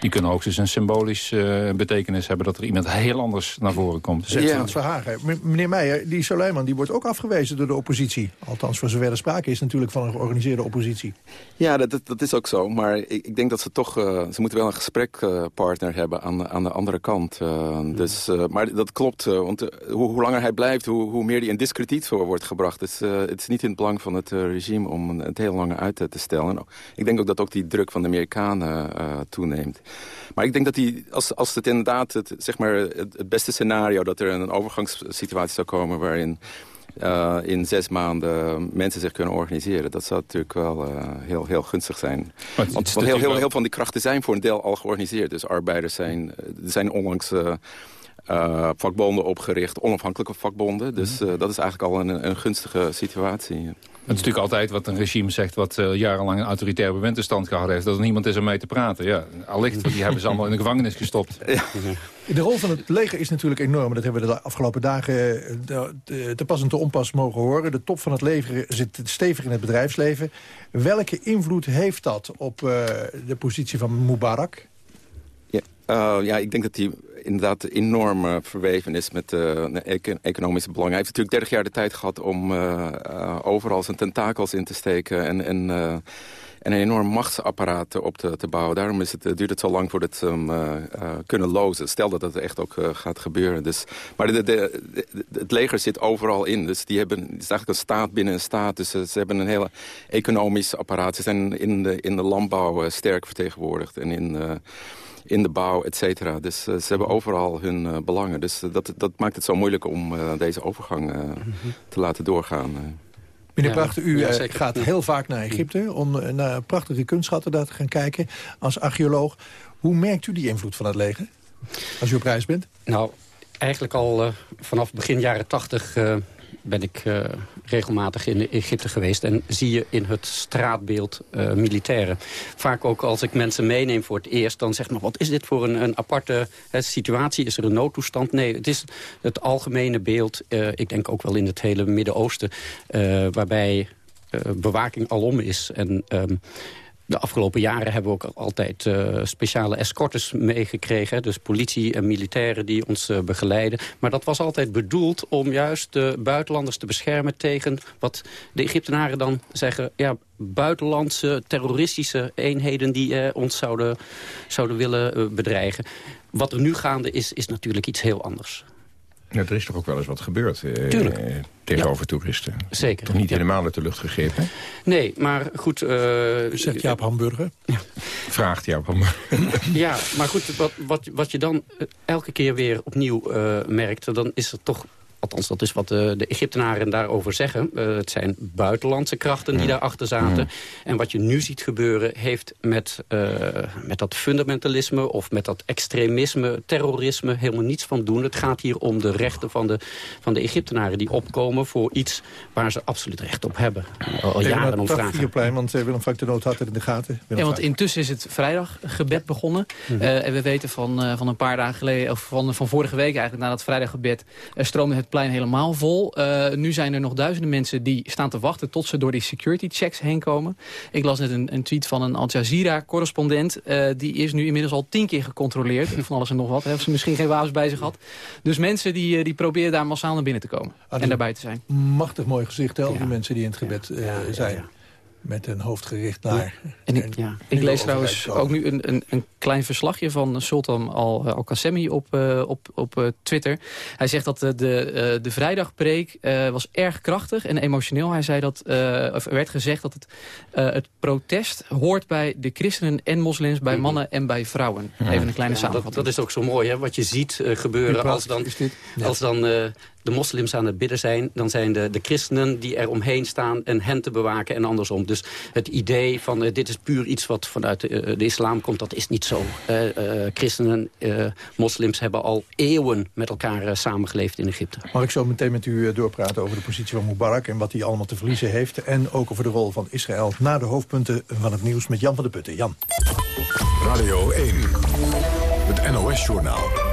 Die kunnen ook eens een symbolisch uh, betekenis hebben... dat er iemand heel anders naar voren komt.
Zegt ja. Verhagen. Meneer Meijer, die Suleiman die wordt ook afgewezen door de oppositie. Althans, voor zover er sprake is natuurlijk van een georganiseerde oppositie.
Ja. Ja, dat, dat is ook zo. Maar ik, ik denk dat ze toch... Uh, ze moeten wel een gesprekpartner uh, hebben aan, aan de andere kant. Uh, dus, maar dat klopt. want hoe, hoe, langer hij blijft, hoe, hoe meer hij in discrediet voor wordt gebracht. Dus, het is niet in het belang van het regime om het heel lang uit te stellen. ik denk ook dat ook die druk van de Amerikanen toeneemt. Maar ik denk dat die, als, als het inderdaad het, zeg maar, het, het beste scenario... dat er een overgangssituatie zou komen waarin uh, in zes maanden mensen zich kunnen organiseren. Dat zou natuurlijk wel uh, heel, heel gunstig zijn. Want, want heel, heel, heel, veel van die krachten zijn voor een deel al georganiseerd. Dus arbeiders zijn, er zijn onlangs... Uh, uh, vakbonden opgericht, onafhankelijke vakbonden. Dus uh, dat is eigenlijk al een, een gunstige situatie.
Het is natuurlijk altijd wat een regime zegt... wat uh, jarenlang een autoritair bewind in stand gehouden heeft... dat er niemand is om mee te praten. Ja, allicht, die hebben ze allemaal in de gevangenis gestopt. Ja.
De rol van het leger is natuurlijk enorm. Dat hebben we de afgelopen dagen te pas en te onpas mogen horen. De top van het leger zit stevig in het bedrijfsleven. Welke invloed heeft dat op uh, de positie van Mubarak?
Uh, ja, ik denk dat die inderdaad enorm uh, verweven is met uh, economische belangen. Hij heeft natuurlijk 30 jaar de tijd gehad om overal zijn tentakels in te steken... en, en, en een enorm machtsapparaat op te, te bouwen. Daarom is het, duurt het zo lang voordat ze hem kunnen lozen. Stel dat dat echt ook gaat gebeuren. Dus, maar de, het leger zit overal in. Dus die hebben, het is eigenlijk een staat binnen een staat. Dus ze hebben een hele economisch apparaat. Ze zijn in de, in de landbouw sterk vertegenwoordigd. En in in de bouw, et cetera. Dus uh, ze hebben overal hun uh, belangen. Dus uh, dat, dat maakt het zo moeilijk om deze overgang mm -hmm. te laten doorgaan.
Meneer ja, Pracht, u ja, gaat heel vaak naar Egypte... om naar prachtige kunstschatten daar te gaan kijken als archeoloog. Hoe merkt u die invloed van het leger als u op reis bent?
Nou, eigenlijk al vanaf begin jaren tachtig ben ik uh, regelmatig in Egypte geweest... en zie je in het straatbeeld uh, militairen. Vaak ook als ik mensen meeneem voor het eerst... dan zeg ik wat is dit voor een, een aparte hè, situatie? Is er een noodtoestand? Nee, het is het algemene beeld. Uh, ik denk ook wel in het hele Midden-Oosten... waarbij bewaking alom is... En, um, de afgelopen jaren hebben we ook altijd uh, speciale escortes meegekregen. Dus politie en militairen die ons uh, begeleiden. Maar dat was altijd bedoeld om juist de buitenlanders te beschermen... tegen wat de Egyptenaren dan zeggen... ja, buitenlandse terroristische eenheden die uh, ons zouden, zouden willen bedreigen. Wat er nu gaande is, is natuurlijk iets heel anders.
Ja, er is toch ook wel eens wat gebeurd eh, tegenover toeristen.
Zeker.
Toch niet helemaal uit de lucht gegrepen?
Nee, maar goed... Uh,
Zegt Jaap Hamburger. Ja.
Vraagt Jaap Hamburger.
ja, maar goed, wat, wat, wat je dan elke keer weer opnieuw uh, merkt... dan is er toch Althans, dat is wat de, de Egyptenaren daarover zeggen. Uh, het zijn buitenlandse krachten die daarachter zaten. En wat je nu ziet gebeuren heeft met, uh, met dat fundamentalisme... of met dat extremisme, terrorisme helemaal niets van doen. Het gaat hier om de rechten van de, van de Egyptenaren... die opkomen voor iets waar ze absoluut recht op hebben. Al, al jaren om vragen.
plein, want Willem Frank de Nood had het in de gaten.
ja, want intussen is het vrijdaggebed begonnen. Mm -hmm. en we weten van, van een paar dagen geleden... of van, van vorige week eigenlijk, na dat vrijdaggebed... stroomde het plein helemaal vol. Uh, nu zijn er nog duizenden mensen die staan te wachten... tot ze door die security checks heen komen. Ik las net een, een tweet van een Al Jazeera-correspondent. Uh, die is nu inmiddels al tien keer gecontroleerd. van alles en nog wat. Hebben ze misschien geen wapens bij zich gehad. Dus mensen die, eh, die proberen daar massaal naar binnen te komen. Ah, en daarbij te zijn.
Machtig mooi gezicht, hè, ja. die mensen die in het gebed ja, zijn. Met een hoofd gericht naar...
En ik, ja. ik lees trouwens ook nu een, een, een, klein verslagje van Sultan Al-Qassemi al op, uh, op, op uh, Twitter. Hij zegt dat de, de, de vrijdagpreek was erg krachtig en emotioneel. Hij zei dat, of er werd gezegd dat het, het protest hoort bij de christenen en moslims, bij mannen en bij vrouwen. Even een kleine ja, samenvatting.
Dat, dat, is ook zo mooi, hè, wat je ziet gebeuren als dan, als dan de moslims aan het bidden zijn... dan zijn de, de christenen die er omheen staan en hen te bewaken en andersom. Dus het idee van uh, dit is puur iets wat vanuit de, uh, de islam komt, dat is niet zo. Uh, christenen, moslims hebben al eeuwen met elkaar samengeleefd in Egypte.
Mag ik zo meteen met u doorpraten over de positie van Mubarak... en wat hij allemaal te verliezen heeft... en ook over de rol van Israël na de hoofdpunten van het nieuws met Jan van der Putten. Jan.
Radio 1, het NOS-journaal.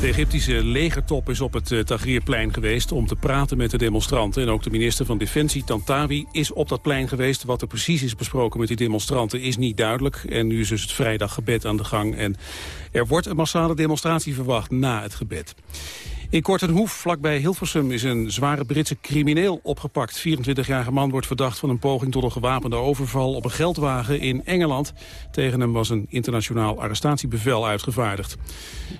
De Egyptische legertop is op het uh, Tahrirplein geweest om te praten met de demonstranten. En ook de minister van Defensie, Tantawi, is op dat plein geweest. Wat er precies is besproken met die demonstranten is niet duidelijk. En nu is dus het vrijdaggebed aan de gang. En er wordt een massale demonstratie verwacht na het gebed. In Kortenhoef, vlakbij Hilversum, is een zware Britse crimineel opgepakt. 24-jarige man wordt verdacht van een poging tot een gewapende overval op een geldwagen in Engeland. Tegen hem was een internationaal arrestatiebevel uitgevaardigd.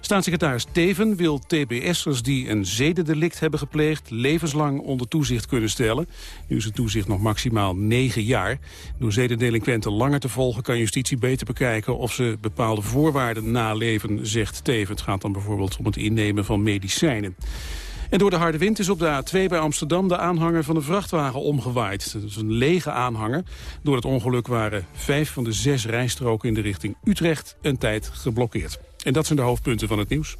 Staatssecretaris Teven wil TBS'ers die een zedendelict hebben gepleegd... levenslang onder toezicht kunnen stellen. Nu is het toezicht nog maximaal 9 jaar. Door zedendelinquenten langer te volgen kan justitie beter bekijken... of ze bepaalde voorwaarden naleven, zegt Teven. Het gaat dan bijvoorbeeld om het innemen van medicijnen. En door de harde wind is op de A2 bij Amsterdam de aanhanger van de vrachtwagen omgewaaid. Dat is een lege aanhanger. Door het ongeluk waren vijf van de zes rijstroken in de richting Utrecht een tijd geblokkeerd. En dat zijn de hoofdpunten van het nieuws.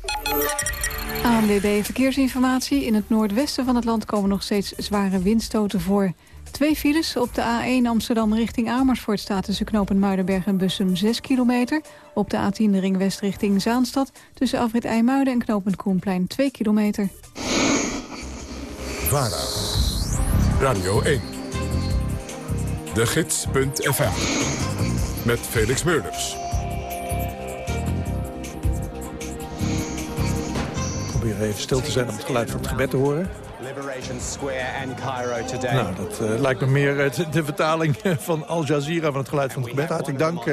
ANWB Verkeersinformatie. In het noordwesten van het land komen nog steeds zware windstoten voor. Twee files op de A1 Amsterdam richting Amersfoort staat tussen knopen Muidenberg en Bussum 6 kilometer. Op de A10 de ring west richting Zaanstad tussen afrit IJmuiden en knooppunt Koenplein 2 kilometer.
VARA, Radio 1, de gids.fm, met Felix Meurders.
Probeer even stil te zijn om het geluid van het gebed te horen. Square and Cairo. Nou, dat uh, lijkt me meer uh, de vertaling van Al Jazeera van het geluid van het gebed. Hartelijk dank,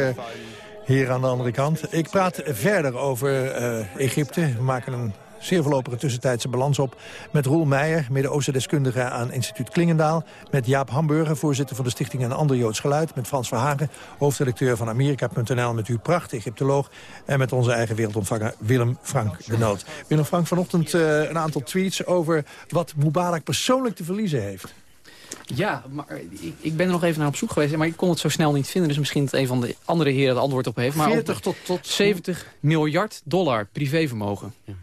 hier aan de andere kant. Ik praat verder over Egypte. We maken een zeer voorlopige tussentijdse balans op. Met Roel Meijer, Midden-Oosten deskundige aan instituut Klingendaal. Met Jaap Hamburger, voorzitter van de stichting Een Ander Joods Geluid. Met Frans Verhagen, hoofdredacteur van Amerika.nl. Met uw pracht, Egyptoloog. En met onze eigen wereldontvanger Willem Frank de Noot. Willem Frank, vanochtend uh, een aantal tweets over wat Mubarak persoonlijk te verliezen heeft.
Ja, maar ik, ik, ben er nog even naar op zoek geweest. Maar ik kon het zo snel niet vinden. Dus misschien dat een van de andere heren het antwoord op heeft. Maar
40 tot, tot
70 miljard dollar privévermogen. Ja.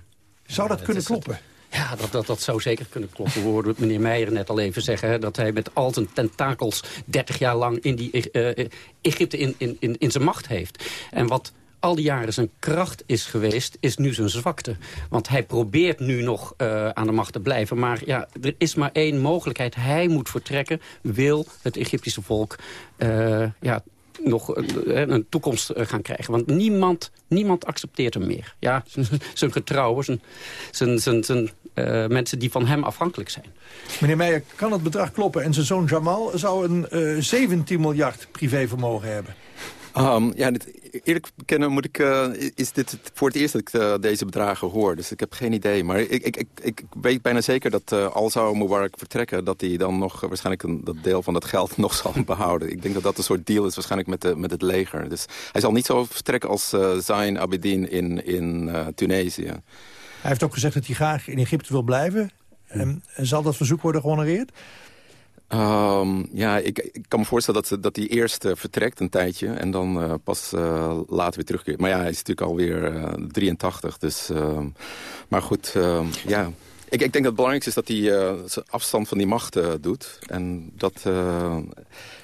Zou dat kunnen kloppen?
Ja, dat, dat, dat zou zeker kunnen kloppen. We hoorden meneer Meijer net al even zeggen... Hè, dat hij met al zijn tentakels 30 jaar lang in die, uh, Egypte in, in, in, in zijn macht heeft. En wat al die jaren zijn kracht is geweest, is nu zijn zwakte. Want hij probeert nu nog uh, aan de macht te blijven. Maar ja, er is maar één mogelijkheid. Hij moet vertrekken, wil het Egyptische volk uh, ja, nog een, toekomst eh, gaan krijgen. Want niemand, niemand accepteert hem meer. Ja, zijn getrouwen, zijn, zijn, zijn, uh, mensen die van hem afhankelijk zijn.
Meneer Meijer, kan het bedrag kloppen? En zijn zoon Jamal zou een eh, 17 miljard privévermogen hebben.
Um, ja, dit, eerlijk bekennen moet ik, uh, is dit voor het eerst dat ik uh, deze bedragen hoor. Dus ik heb geen idee. Maar ik, ik, ik, ik weet bijna zeker dat uh, al zou Mubarak vertrekken... dat hij dan nog waarschijnlijk een, dat deel van dat geld nog zal behouden. Ik denk dat dat een soort deal is waarschijnlijk met, de, met het leger. Dus hij zal niet zo vertrekken als Zain Abidin in, in Tunesië. Hij
heeft ook gezegd dat hij graag in Egypte wil blijven. En zal dat verzoek worden gehonoreerd?
Um, ja, ik, ik, kan me voorstellen dat, dat hij eerst uh, vertrekt een tijdje... en dan uh, pas uh, later weer terugkeert. Maar ja, hij is natuurlijk alweer 83, dus... Ehm, maar goed, ehm, ja... Ik, ik, denk dat het belangrijkste is dat hij zijn afstand van die macht doet. En dat,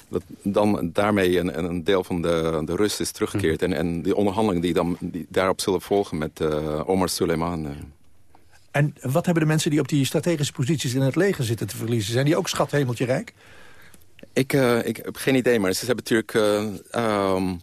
dat dan daarmee een, een, deel van de, de rust is teruggekeerd. Hm. En, en die onderhandelingen die, dan, die daarop zullen volgen met Omar Suleiman...
En wat hebben de mensen die op die strategische posities in het leger zitten te verliezen? Zijn die ook schathemeltje rijk?
Ik, uh, ik heb geen idee, maar ze hebben natuurlijk... Uh, um,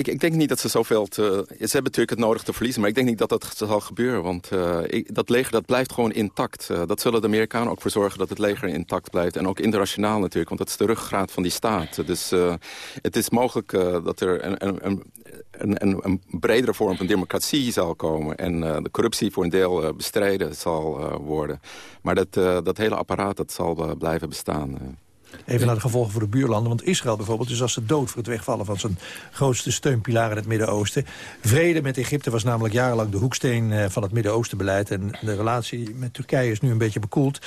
Ik, ik, denk niet dat ze zoveel te... Ze hebben natuurlijk het nodig te verliezen, maar ik denk niet dat dat zal gebeuren. Want ik, dat leger dat blijft gewoon intact. Uh, dat zullen de Amerikanen ook voor zorgen dat het leger intact blijft. En ook internationaal natuurlijk, want dat is de ruggraat van die staat. Dus uh, het is mogelijk dat er een, een, een, een, bredere vorm van democratie zal komen. En de corruptie voor een deel bestreden zal worden. Maar dat, dat hele apparaat dat zal blijven bestaan.
Even naar de gevolgen voor de buurlanden. Want Israël bijvoorbeeld is als de dood voor het wegvallen van zijn grootste steunpilaar in het Midden-Oosten. Vrede met Egypte was namelijk jarenlang de hoeksteen eh, van het Midden-Oosten-beleid. En de relatie met Turkije is nu een beetje bekoeld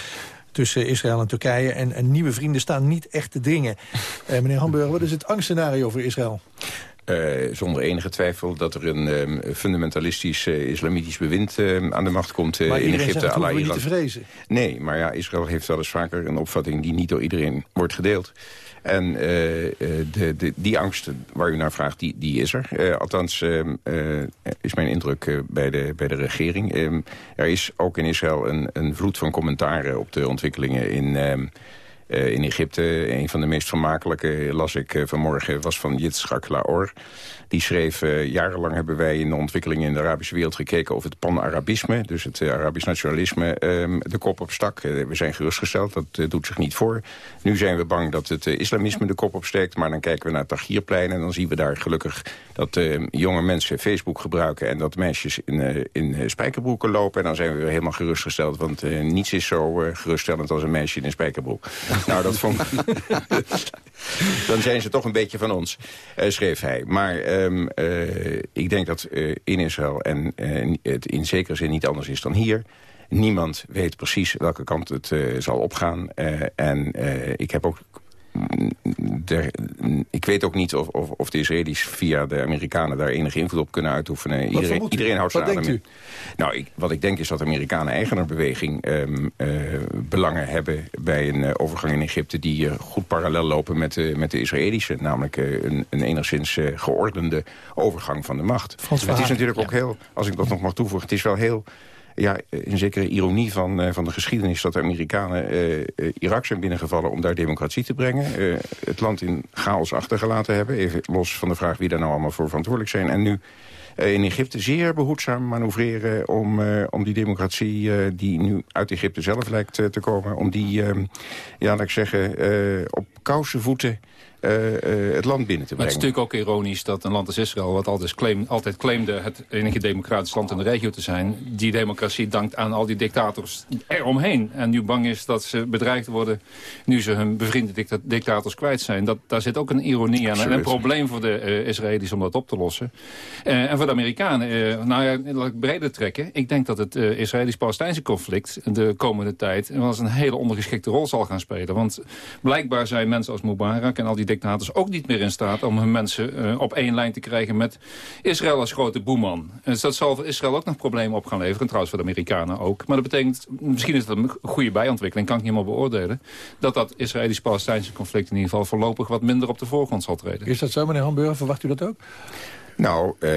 tussen Israël en Turkije. En, nieuwe vrienden staan niet echt te dringen. Uh, meneer Hamburger, wat is het angstscenario voor Israël?
Uh, zonder enige twijfel dat er een um, fundamentalistisch uh, islamitisch bewind uh, aan de macht komt in Egypte.
Maar niet te vrezen.
Nee, maar ja, Israël heeft wel eens vaker een opvatting die niet door iedereen wordt gedeeld. En de, de, die angst waar u naar vraagt, die, die is er. althans, ehm, is mijn indruk bij, de, bij de regering. Ehm, er is ook in Israël een, een vloed van commentaren op de ontwikkelingen in uh, in Egypte. Een van de meest vermakelijke, las ik uh, vanmorgen, was van Yitzhak Laor. Die schreef, uh, jarenlang hebben wij in de ontwikkelingen in de Arabische wereld gekeken... of het pan-Arabisme, dus het Arabisch nationalisme, ehm, de kop opstak. we zijn gerustgesteld, dat doet zich niet voor. Nu zijn we bang dat het islamisme de kop opsteekt... maar dan kijken we naar het Tahrirplein en dan zien we daar gelukkig... dat jonge mensen Facebook gebruiken en dat meisjes in, in spijkerbroeken lopen. En dan zijn we weer helemaal gerustgesteld, want niets is zo geruststellend als een meisje in een spijkerbroek. Nou, dat vond Dan zijn ze toch een beetje van ons, uh, schreef hij. Maar um, uh, ik denk dat uh, in Israël en het in zekere zin niet anders is dan hier... Niemand weet precies welke kant het zal opgaan. en ik heb ook ik weet ook niet of, of, of, de Israëli's via de Amerikanen daar enige invloed op kunnen uitoefenen. Iedereen, iedereen houdt zijn adem Nou, ik, wat ik denk is dat de Amerikanen eigenerbeweging um, uh, belangen hebben bij een uh, overgang in Egypte die uh, goed parallel lopen met, uh, met de Israëlische. Namelijk een, een, enigszins geordende overgang van de macht. het is natuurlijk ook heel, als ik dat nog mag toevoegen, het is wel heel ja, een zekere ironie van, uh, van de geschiedenis... dat de Amerikanen uh, Irak zijn binnengevallen om daar democratie te brengen. Het land in chaos achtergelaten hebben. Even los van de vraag wie daar nou allemaal voor verantwoordelijk zijn. En nu in Egypte zeer behoedzaam manoeuvreren... om, om die democratie die nu uit Egypte zelf lijkt te komen... om die, ja, laat ik zeggen, op kousenvoeten uh, het land binnen te brengen.
Maar het is natuurlijk ook ironisch dat een land als Israël... wat altijd, claim, altijd claimde het enige democratisch land in de regio te zijn... die democratie dankt aan al die dictators eromheen. En nu bang is dat ze bedreigd worden... nu ze hun bevriende dictators kwijt zijn. Dat, daar zit ook een ironie aan. En een probleem voor de uh, Israëli's om dat op te lossen. en voor de Amerikanen, nou ja, laat ik breder trekken. Ik denk dat het Israëlisch-Palestijnse conflict... de komende tijd wel eens een hele ondergeschikte rol zal gaan spelen. Want blijkbaar zijn mensen als Mubarak en al die ook niet meer in staat... om hun mensen uh, op één lijn te krijgen met Israël als grote boeman. Dus dat zal voor Israël ook nog problemen op gaan leveren. trouwens voor de Amerikanen ook. Maar dat betekent, misschien is dat een goede bijontwikkeling... kan ik niet helemaal beoordelen... dat dat Israëlisch-Palestijnse conflict in ieder geval voorlopig... wat minder op de voorgrond zal treden.
Is dat zo, meneer Hamburger? Verwacht u dat ook?
Nou, eh,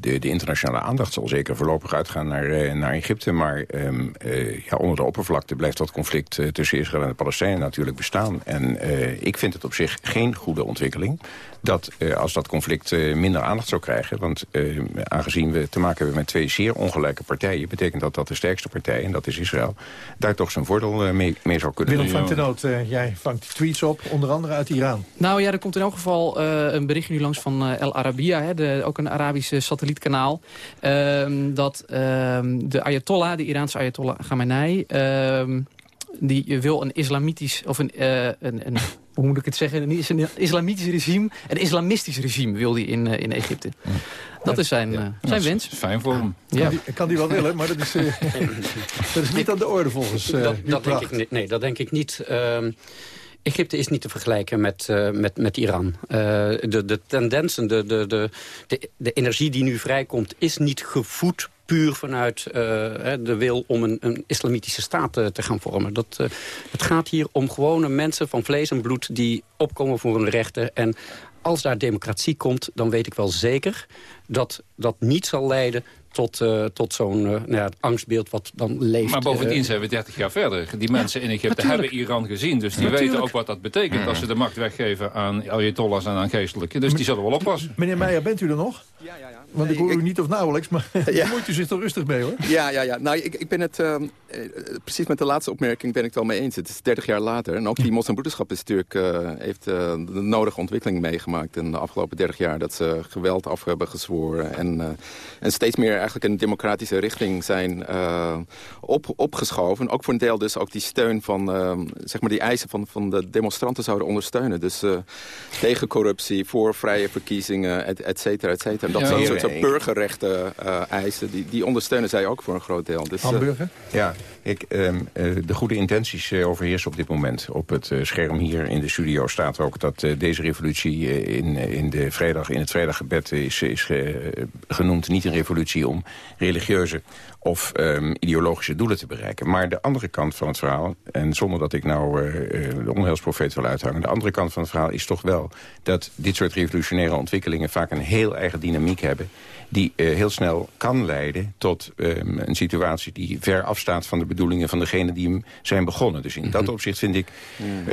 de, de, internationale aandacht zal zeker voorlopig uitgaan naar, eh, naar Egypte. Maar ehm, eh, ja, onder de oppervlakte blijft dat conflict tussen Israël en de Palestijnen natuurlijk bestaan. En ik vind het op zich geen goede ontwikkeling dat uh, als dat conflict uh, minder aandacht zou krijgen... want uh, aangezien we te maken hebben met twee zeer ongelijke partijen... betekent dat dat de sterkste partij, en dat is Israël... daar toch zijn voordeel mee, mee, zou kunnen
Willem van Tenoot, jij vangt tweets op, onder andere uit Iran.
Nou ja, er komt in elk geval een bericht nu langs van El Arabiya... Hè, de, ook een Arabische satellietkanaal... Ehm, dat ehm, de Ayatollah, de Iraanse Ayatollah Khamenei... Ehm, die wil een islamitisch of een, een, een hoe moet ik het zeggen, een islamitisch regime, een islamistisch regime wil hij in, uh, in Egypte. Dat is zijn, uh, zijn wens.
Fijn voor hem.
Ja. Kan, die, kan die wel willen, maar dat is, uh, dat is niet aan de orde volgens
dat, dat denk ik, Nee, dat denk ik niet. Ehm, Egypte is niet te vergelijken met, uh, met, met Iran. Uh, de, de tendensen, de, de, de, de, de energie die nu vrijkomt... is niet gevoed puur vanuit uh, de wil om een, een islamitische staat uh, te gaan vormen. Dat, uh, het gaat hier om gewone mensen van vlees en bloed die opkomen voor hun rechten. En als daar democratie komt, dan weet ik wel zeker dat dat niet zal leiden tot, uh, tot zo'n uh, nou ja, angstbeeld wat dan leeft.
Maar bovendien zijn we 30 jaar verder. Die mensen in Egypte hebben Iran gezien. Dus die weten ook wat dat betekent als ze de macht weggeven aan Ayatollahs en aan geestelijken. Dus die zullen wel oppassen.
Meneer Meijer, bent u er nog? Ja, ja, ja. Want ik hoor u niet of nauwelijks, maar ja. moet u zich er rustig mee hoor.
Ja, ja, ja. Nou, ik, ik ben het, uh, precies met de laatste opmerking ben ik het wel mee eens. Het is 30 jaar later. En ook die moslimbroederschap is natuurlijk, uh, heeft uh, de nodige ontwikkeling meegemaakt in de afgelopen 30 jaar. Dat ze geweld af hebben gezworen. En, en steeds meer eigenlijk in een democratische richting zijn op, opgeschoven. Ook voor een deel dus ook die steun van, zeg maar die eisen van, van de demonstranten zouden ondersteunen. Dus tegen corruptie, voor vrije verkiezingen, et, et cetera, et cetera. Dat ja, soort, soort burgerrechten uh, eisen, die, die ondersteunen zij ook voor een groot deel.
Dus, Hamburger?
ja, um, uh, de goede intenties uh, overheersen op dit moment. Op het scherm hier in de studio staat ook dat deze revolutie in, in, de vrijdag, in het vrijdaggebed is, is genoemd. Niet een revolutie om religieuze of um, ideologische doelen te bereiken. Maar de andere kant van het verhaal, en zonder dat ik nou de onheilsprofeet wil uithangen... de andere kant van het verhaal is toch wel dat dit soort revolutionaire ontwikkelingen... vaak een heel eigen dynamiek hebben die uh, heel snel kan leiden tot um, een situatie die ver afstaat van de bedoelingen van degene die hem zijn begonnen. Dus in mm -hmm. dat mhm. opzicht vind ik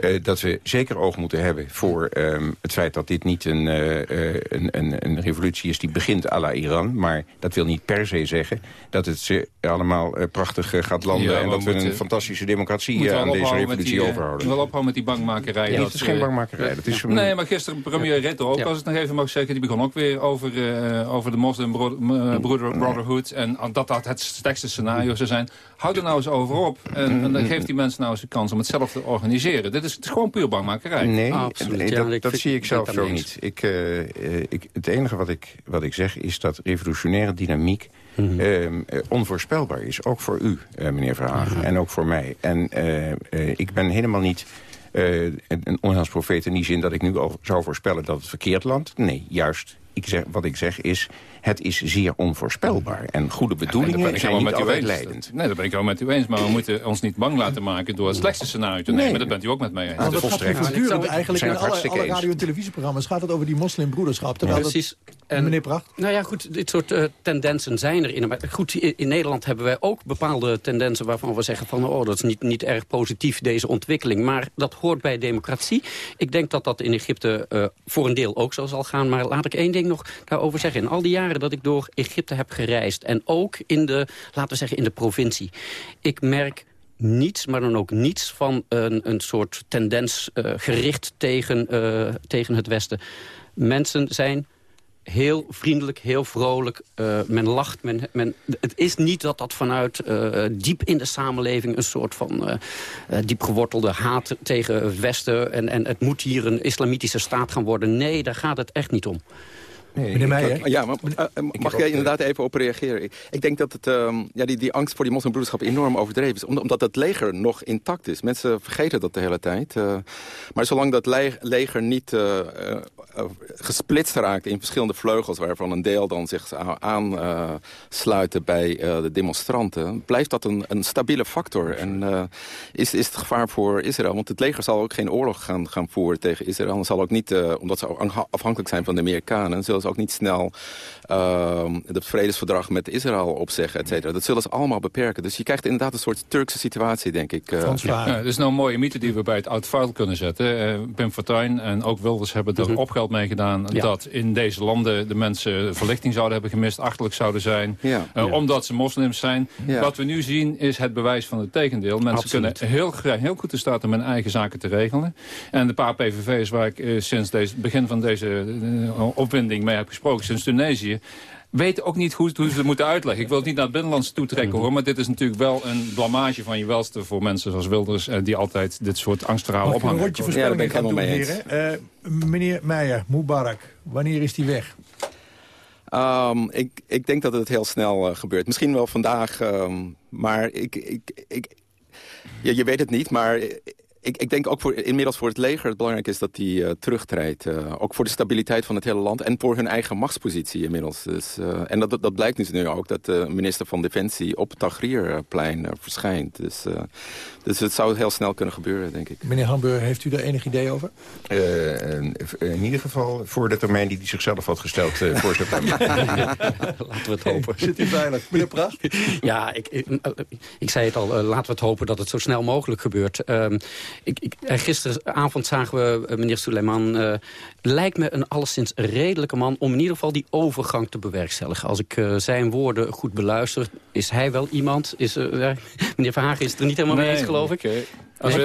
uh, dat we zeker oog moeten hebben voor um, het feit dat dit niet een, uh, een, een, een, revolutie is die begint à la Iran. Maar dat wil niet per se zeggen dat het ze allemaal prachtig gaat landen ja, en dat we een fantastische democratie aan deze revolutie
die,
overhouden.
wel ophouden met die bankmakerij.
Ja, dat is geen bankmakerij. Dat is
nee, maar gisteren premier Rutte ook, als ik nog even mag zeggen, die begon ook weer over, over de moslim Brother, Brotherhood. En dat dat het slechtste scenario zou zijn. Houd er nou eens over op. En, en dan geeft die mensen nou eens een kans om het zelf te organiseren. Dit is, het is gewoon puur bangmakerij.
Nee, Absoluut. nee dat, dat zie ik zelf zo niet. Ik, uh, ik, het enige wat ik, wat ik zeg is dat revolutionaire dynamiek... Mm -hmm. uh, onvoorspelbaar is. Ook voor u, uh, meneer Verhagen. Mm -hmm. En ook voor mij. En ik ben helemaal niet... Uh, een onheilsprofeet in die zin dat ik nu al zou voorspellen dat het verkeerd landt. Nee, juist ik zeg, wat ik zeg is, het is zeer onvoorspelbaar. En goede bedoelingen ja, zijn niet altijd leidend.
Nee, dat ben ik wel met u eens. Maar we moeten ons niet bang laten maken door het slechtste scenario te nemen. Nee. Dat bent u ook met mij eens.
Nou, dat gaat voortdurend eigenlijk in alle, alle radio- en televisieprogramma's gaat het over die moslimbroederschap. Terwijl ja, precies. En, meneer Pracht?
Nou ja, goed, dit soort uh, tendensen zijn er. In, goed, in, in, Nederland hebben wij ook bepaalde tendensen waarvan we zeggen van... oh, dat is niet, niet erg positief, deze ontwikkeling. Maar dat hoort bij democratie. Ik denk dat dat in Egypte uh, voor een deel ook zo zal gaan. Maar laat ik één ding nog daarover zeggen. In al die jaren dat ik door Egypte heb gereisd... en ook in de, laten we zeggen, in de provincie... ik merk niets, maar dan ook niets van een, een soort tendens uh, gericht tegen, uh, tegen het Westen. Mensen zijn heel vriendelijk, heel vrolijk. Uh, men lacht. Men, men, het is niet dat dat vanuit diep in de samenleving... een soort van uh, diep gewortelde haat tegen het Westen... En, en het moet hier een islamitische staat gaan worden. Nee, daar gaat het echt niet om.
Nee, Meneer Meijer?
Ja, maar uh, mag jij inderdaad even op reageren? Ik denk dat het, uh, ja, die, die angst voor die moslimbroederschap enorm overdreven is. Omdat het leger nog intact is. Mensen vergeten dat de hele tijd. Uh, maar zolang dat le leger niet gesplitst raakt in verschillende vleugels... waarvan een deel dan zich aansluiten bij de demonstranten... blijft dat een, een stabiele factor. En is, is het gevaar voor Israël? Want het leger zal ook geen oorlog gaan, gaan voeren tegen Israël. En zal ook niet, omdat ze afhankelijk zijn van de Amerikanen... zullen ook niet snel uh, het vredesverdrag met Israël opzeggen, et cetera. Dat zullen ze allemaal beperken. Dus je krijgt inderdaad een soort Turkse situatie, denk ik. Uh,
ja, het is nou een mooie mythe die we bij het oud vuil kunnen zetten. Uh, Pim Fortuyn en ook Wilders hebben er mm -hmm. op geld mee gedaan... Ja. dat in deze landen de mensen verlichting zouden hebben gemist... achterlijk zouden zijn, ja. Uh, ja. omdat ze moslims zijn. Wat we nu zien is het bewijs van het tegendeel. Mensen Absoluut. kunnen heel, heel goed in staat om hun eigen zaken te regelen. En de paar PVV's waar ik uh, sinds het begin van deze uh, opwinding mee heb gesproken, sinds Tunesië weten ook niet hoe, hoe ze het moeten uitleggen. Ik wil het niet naar het binnenlands toetrekken hoor, maar dit is natuurlijk wel een blamage van je welste voor mensen zoals Wilders, eh, die altijd dit soort angstverhalen ophangen.
Een rondje ja, eens. Uh, meneer Meijer, Mubarak, wanneer is die weg?
Um, ik, ik denk dat het heel snel uh, gebeurt. Misschien wel vandaag, um, maar ik, ik, ik, ja, je weet het niet, maar ik, ik denk ook voor, inmiddels voor het leger het belangrijk is dat die uh, terugtreedt. Uh, ook voor de stabiliteit van het hele land en voor hun eigen machtspositie inmiddels. Dus, uh, en dat, dat blijkt dus nu ook dat de minister van Defensie op het Tahrirplein verschijnt. Dus, dus het zou heel snel kunnen gebeuren, denk ik.
Meneer Hamburg, heeft u daar enig idee over?
in ieder geval voor de termijn die hij zichzelf had gesteld voor september.
laten we het hopen.
Zit u veilig? Meneer Pracht?
Ja, ik, ik, ik, zei het al, laten we het hopen dat het zo snel mogelijk gebeurt. Ik, ik, gisteravond zagen we meneer Suleiman... Uh, lijkt me een alleszins redelijke man om in ieder geval die overgang te bewerkstelligen. Als ik uh, zijn woorden goed beluister, is hij wel iemand... Is, uh, meneer Verhagen is het er niet helemaal mee eens, geloof ik. Als,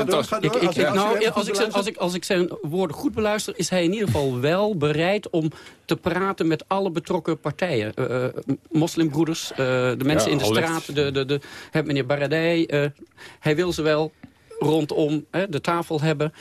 ik, als ik zijn woorden goed beluister... is hij in ieder geval wel bereid om te praten met alle betrokken partijen. Uh, moslimbroeders, uh, de mensen ja, in de straat, de, de, de, meneer Baradei. Uh, hij wil ze wel rondom de tafel hebben.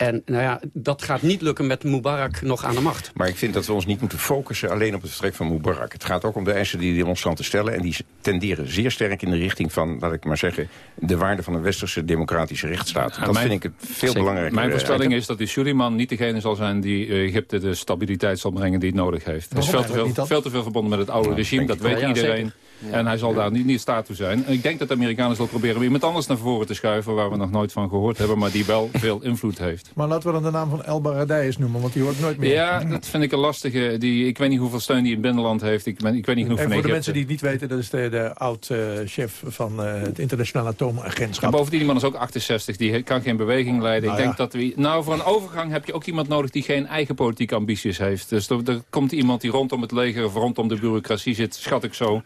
En nou ja, dat gaat niet lukken met Mubarak nog aan de macht.
Maar ik vind dat we ons niet moeten focussen alleen op het vertrek van Mubarak. Het gaat ook om de eisen die de demonstranten stellen. En die tenderen zeer sterk in de richting van, laat ik maar zeggen... de waarde van een westerse democratische rechtsstaat. dat vind ik het veel belangrijker.
Mijn voorspelling is dat die Suleiman niet degene zal zijn... die uh, Egypte de stabiliteit zal brengen die het nodig heeft. Hij is veel te, veel, veel te veel verbonden met het oude regime, dat weet iedereen. En hij zal daar niet, niet in staat toe zijn. En ik denk dat de Amerikanen zullen proberen om iemand anders naar voren te schuiven... waar we nog nooit van gehoord hebben, maar die wel veel invloed heeft.
Maar laten we dan de naam van El Baradei noemen, want die hoort nooit meer.
Ja, dat vind ik een lastige. Die, ik weet niet hoeveel steun die in het binnenland heeft. Ik, ben, ik weet niet genoeg
en
van
voor de mensen die het niet weten, dat is de, de oud-chef van uh, het internationale atoomagentschap.
En bovendien, die man is ook 68, die kan geen beweging leiden.
Nou
ik denk dat we, nou, voor een overgang heb je ook iemand nodig die geen eigen politieke ambities heeft. Dus er, er komt iemand die rondom het leger of rondom de bureaucratie zit, schat ik zo.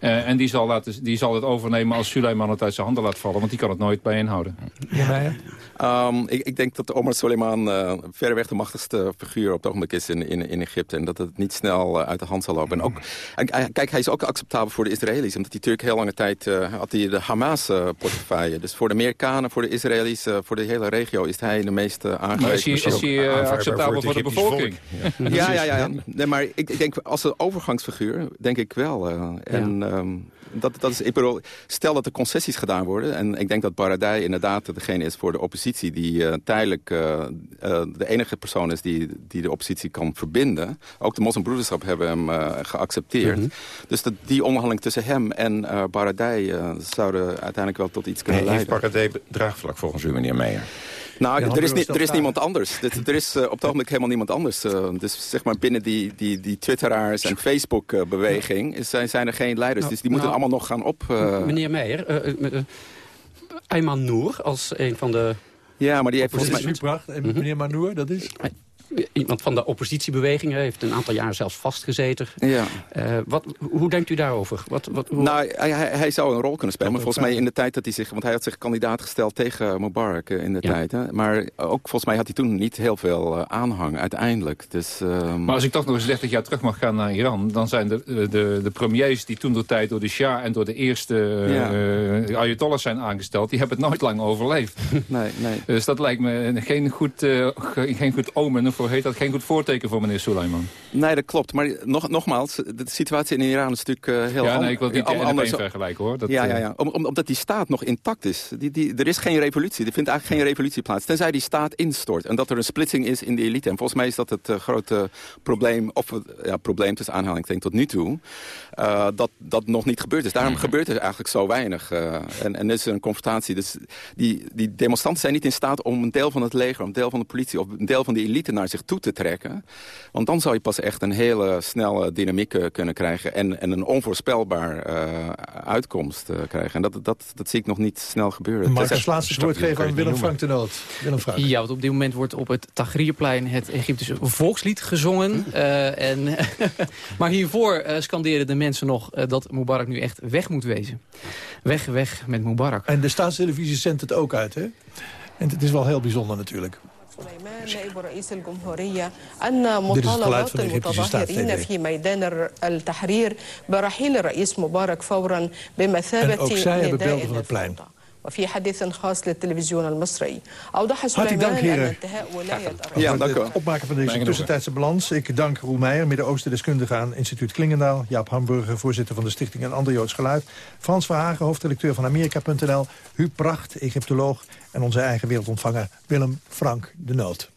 Uh, en die zal, laten, die zal het overnemen als Suleiman het uit zijn handen laat vallen. Want die kan het nooit bijeenhouden.
Ja,
um, ik, ik, denk dat Omar Soleiman uh, verreweg de machtigste figuur op het ogenblik is in, in, in Egypte. En dat het niet snel uh, uit de hand zal lopen. En ook, en, kijk, hij is ook acceptabel voor de Israëli's. Omdat hij natuurlijk heel lange tijd had hij de Hamas-portefeuille. dus voor de Amerikanen, voor de Israëli's, voor de hele regio is hij de meest aangewezen
Is hij, is hij acceptabel voor de bevolking?
Ja, ja, ja. ja. Nee, maar ik, ik, denk als een overgangsfiguur, denk ik wel. en,
ja.
Um, dat, dat is, ik bedoel, stel dat er concessies gedaan worden... en ik denk dat Baradei inderdaad degene is voor de oppositie... die uh, tijdelijk uh, uh, de enige persoon is die, die de oppositie kan verbinden. Ook de moslimbroederschap hebben hem geaccepteerd. Mm -hmm. Dus dat, die onderhandeling tussen hem en Baradei... zouden uiteindelijk wel tot iets kunnen
nee,
leiden.
Heeft Baradei draagvlak volgens u, meneer Meijer?
Nou, er is, niet, er is niemand anders. Er is uh, op het ogenblik helemaal niemand anders. Uh, dus zeg maar binnen die, die, die Twitteraars en Facebook-beweging zijn, zijn er geen leiders.
Nou,
dus die moeten
nou,
allemaal nog gaan op... Uh...
Meneer Meijer, Ayman Noor als een van de...
Ja, maar die heeft
volgens mij... En meneer Manour, dat is...
Iemand van de oppositiebeweging heeft een aantal jaar zelfs vastgezeten.
Ja.
Uh, wat, hoe denkt u daarover? Wat, wat, hoe...
Nou, hij, hij, zou een rol kunnen spelen. Maar volgens mij in de tijd dat hij zich... Want hij had zich kandidaat gesteld tegen Mubarak in de
Ja.
tijd. Hè? Maar ook volgens mij had hij toen niet heel veel uh, aanhang uiteindelijk. Dus, um...
Maar als ik toch nog eens 30 jaar terug mag gaan naar Iran... dan zijn de, de, de premiers die toen door tijd door de Shah... en door de eerste
Ja.
uh, Ayatollahs zijn aangesteld... die hebben het nooit lang overleefd.
nee, nee.
Dus dat lijkt me geen goed, uh, geen goed omen. Of heet dat? Geen goed voorteken voor meneer Soleiman.
Nee, dat klopt. Maar nog, nogmaals, de situatie in Iran is natuurlijk uh, heel
Ja, nee, ik wil het niet
anders.
één vergelijken hoor. Dat,
ja,
eh,
ja, ja. Om, om- omdat die staat nog intact is. Die, die, er is geen revolutie. Er vindt eigenlijk geen revolutie plaats. Tenzij die staat instort. En dat er een splitsing is in de elite. En volgens mij is dat het eh, grote probleem... of ja, probleem tussen aanhalingstekens tot nu toe... eh, dat dat nog niet gebeurd is. Daarom gebeurt er eigenlijk zo weinig. eh, en, en er is een confrontatie. Dus die, die demonstranten zijn niet in staat om een deel van het leger... een deel van de politie of een deel van de elite naar zich toe te trekken. Want dan zou je pas echt een hele snelle dynamiek eh, kunnen krijgen... en, en een onvoorspelbaar eh, uitkomst eh, krijgen. En dat, dat, dat zie ik nog niet snel gebeuren.
Marcus,
Tenzij-
laatste woord geven aan Willem Frank de Noot. Willem Frank.
Ja, want op dit moment wordt op het Tahrirplein het Egyptische volkslied gezongen. Eh, en, maar hiervoor eh, scandeerden de mensen nog eh, dat Mubarak nu echt weg moet wezen. Weg, weg met Mubarak.
En de staatstelevisie zendt het ook uit, hè? En het is wel heel bijzonder natuurlijk.
سليمان نائب رئيس الجمهورية أن مطالبات المتظاهرين في ميدان التحرير برحيل الرئيس مبارك فورا بمثابة نداء
beelden van het plein.
وفي حديث خاص للتلفزيون المصري أوضح
Hartelijk dank,
سليمان أن
heren.
انتهاء ولاية
Ja, dank u Het opmaken van deze tussentijdse balans. Ik dank Roel Meijer, Midden-Oosten deskundige aan instituut Klingendaal. Jaap Hamburger, voorzitter van de stichting Een Ander Joods Geluid. Frans Verhagen, hoofdredacteur van Amerika.nl. Huub Pracht, Egyptoloog. En onze eigen wereldontvanger Willem Frank de Noot.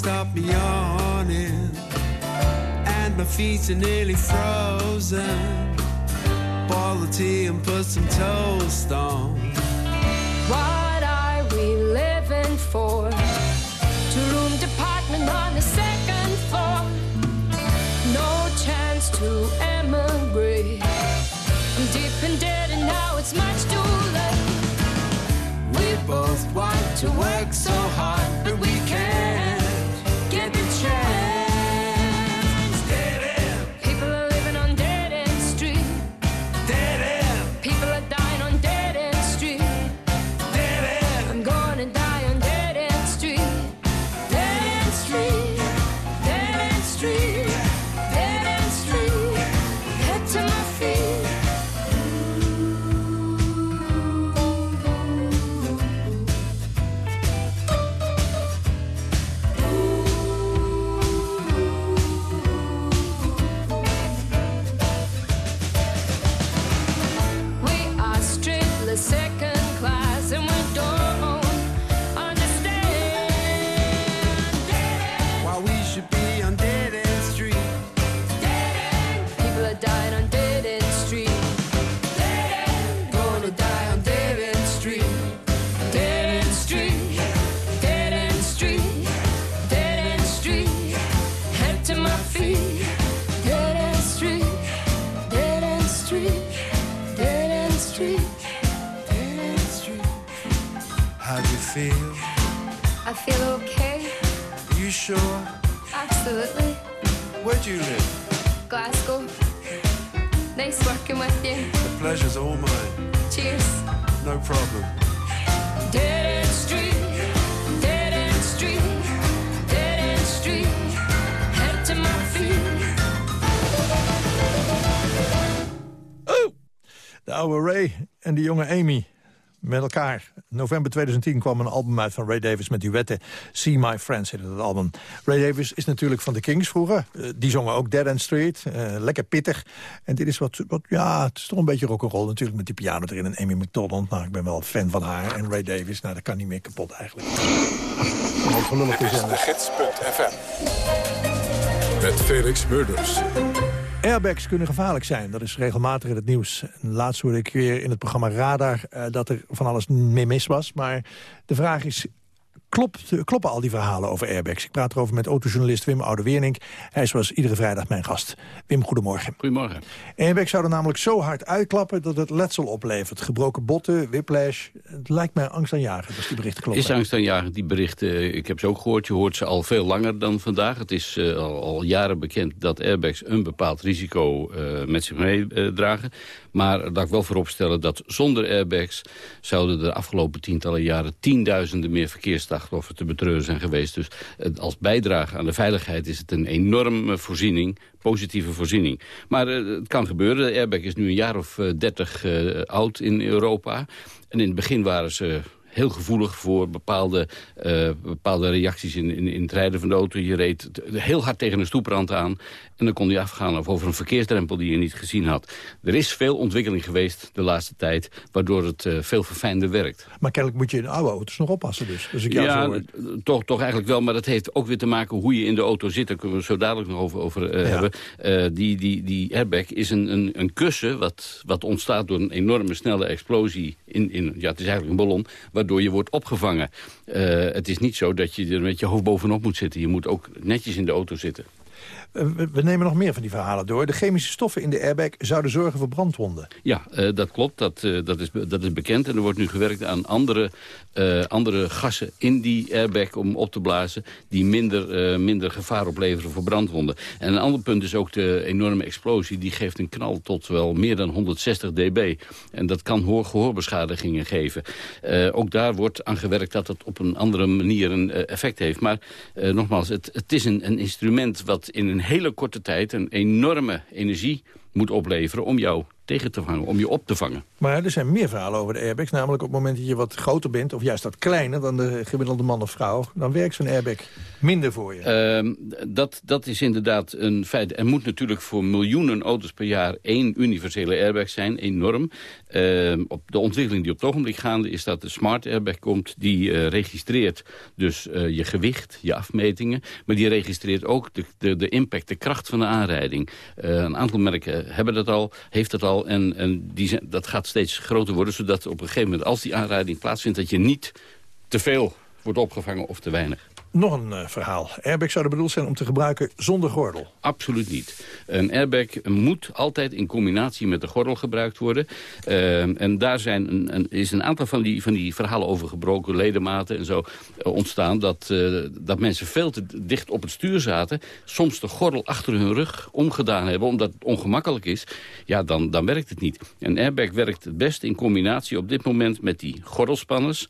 Stop me yawning. And my feet are nearly frozen. Boil the tea and put some toast on.
What are we living for? Two room department on the second floor. No chance to emigrate. I'm deep in debt and now it's much too late. We both want to work so hard, but we feel okay. Are
You sure?
Absolutely.
Where do you live?
Glasgow. Nice working with you.
The pleasure's all mine.
Cheers.
No problem.
Dead end street, dead end street, dead end street. Head to my feet.
De oude Ray en de jonge Amy met elkaar. November 2010 kwam een album uit van Ray Davis met duetten. See My Friends heette het album. Ray Davis is natuurlijk van de Kings vroeger. Eh, die zongen ook Dead End Street. eh, lekker pittig. En dit is wat, wat, ja, het is toch een beetje rock'n'roll natuurlijk met die piano erin. En Amy McDonald, nou ik ben wel fan van haar. En Ray Davis, nou dat kan niet meer kapot eigenlijk.
Dit is de gids.fm. Met Felix Murders.
Airbags kunnen gevaarlijk zijn. Dat is regelmatig in het nieuws. Laatst hoorde ik weer in het programma Radar eh, dat er van alles mee mis was. Maar de vraag is, klopt, kloppen al die verhalen over airbags? Ik praat erover met autojournalist Wim Oude-Wernink. Hij is zoals iedere vrijdag mijn gast. Wim, goedemorgen.
Goedemorgen.
Airbags zouden namelijk zo hard uitklappen dat het letsel oplevert. Gebroken botten, whiplash. Het lijkt mij angstaanjagend als die berichten kloppen.
Is angstaanjagend, die berichten. Ik heb ze ook gehoord. Je hoort ze al veel langer dan vandaag. Het is eh, al, al jaren bekend dat airbags een bepaald risico eh, met zich meedragen. Maar laat ik wel vooropstellen dat zonder airbags... zouden de afgelopen tientallen jaren tienduizenden meer verkeersslachtoffers te betreuren zijn geweest. Dus als bijdrage aan de veiligheid is het een enorme voorziening positieve voorziening. Maar eh, het kan gebeuren. De airbag is nu een jaar of eh, dertig oud in Europa. En in het begin waren ze heel gevoelig voor bepaalde, bepaalde reacties in, in, in het rijden van de auto. Je reed heel hard tegen een stoeprand aan. En dan kon hij afgaan of over een verkeersdrempel die je niet gezien had. Er is veel ontwikkeling geweest de laatste tijd... waardoor het uh, veel verfijnder werkt.
Maar kennelijk moet je in oude auto's nog oppassen dus. dus ik
ja,
zo
toch, toch eigenlijk wel. Maar dat heeft ook weer te maken hoe je in de auto zit. Daar kunnen we zo dadelijk nog over, over uh, hebben. Uh, die, die, die airbag is een, een, een kussen wat, wat ontstaat door een enorme snelle explosie. In, in, ja, het is eigenlijk een ballon, waardoor je wordt opgevangen. het is niet zo dat je er met je hoofd bovenop moet zitten. Je moet ook netjes in de auto zitten.
Eh, we, nemen nog meer van die verhalen door. De chemische stoffen in de airbag zouden zorgen voor brandwonden.
Ja, uh, dat klopt. Dat, uh, dat, is, dat is bekend. En er wordt nu gewerkt aan andere, andere gassen in die airbag om op te blazen... die minder, minder gevaar opleveren voor brandwonden. En een ander punt is ook de enorme explosie. Die geeft een knal tot wel meer dan 160 dB. En dat kan hoor gehoorbeschadigingen geven. ook daar wordt aan gewerkt dat het op een andere manier een effect heeft. Maar nogmaals, het, het is een, een instrument wat in een hele korte tijd een enorme energie moet opleveren om jou tegen te vangen, om je op te vangen.
Maar er zijn meer verhalen over de airbags. Namelijk op het moment dat je wat groter bent... of juist wat kleiner dan de gemiddelde man of vrouw... dan werkt zo'n airbag minder voor je.
Uh, dat, dat is inderdaad een feit. Er moet natuurlijk voor miljoenen auto's per jaar... één universele airbag zijn, enorm. Uh, op de ontwikkeling die op het ogenblik gaande is... dat de smart airbag komt, die uh, registreert dus uh, je gewicht, je afmetingen... maar die registreert ook de, de, de impact, de kracht van de aanrijding. Uh, een aantal merken hebben dat al, heeft dat al en, en die zijn, dat gaat steeds groter worden, zodat op een gegeven moment... als die aanrijding plaatsvindt, dat je niet te veel wordt opgevangen of te weinig.
Nog een uh, verhaal. Airbags zouden bedoeld zijn om te gebruiken zonder gordel.
Absoluut niet. Een airbag moet altijd in combinatie met de gordel gebruikt worden. Uh, en daar zijn een, een, is een aantal van die, van die verhalen over gebroken ledematen en zo uh, ontstaan. Dat, dat mensen veel te dicht op het stuur zaten. Soms de gordel achter hun rug omgedaan hebben omdat het ongemakkelijk is. Ja, dan, dan werkt het niet. Een airbag werkt het best in combinatie op dit moment met die gordelspanners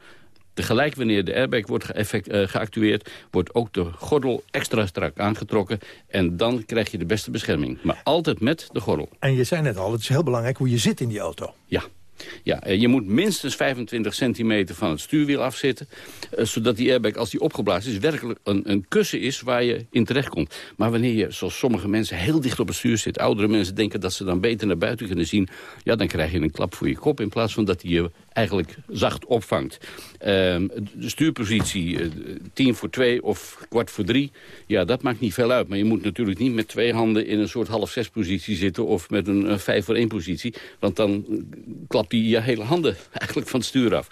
Tegelijk wanneer de airbag wordt ge uh, geactueerd... wordt ook de gordel extra strak aangetrokken. En dan krijg je de beste bescherming. Maar altijd met de gordel.
En je zei net al, het is heel belangrijk hoe je zit in die auto.
Ja. Ja, eh, je moet minstens 25 centimeter van het stuurwiel afzitten. Uh, zodat die airbag, als die opgeblazen is, werkelijk een, een kussen is waar je in terecht komt. Maar wanneer je, zoals sommige mensen, heel dicht op het stuur zit... oudere mensen denken dat ze dan beter naar buiten kunnen zien... ja, dan krijg je een klap voor je kop in plaats van dat hij je eigenlijk zacht opvangt. Uh, de stuurpositie, uh, tien voor twee of kwart voor drie... ja, dat maakt niet veel uit. Maar je moet natuurlijk niet met twee handen in een soort half-zes positie zitten... of met een vijf voor één positie. Want dan klapt hij je hele handen eigenlijk van het stuur af.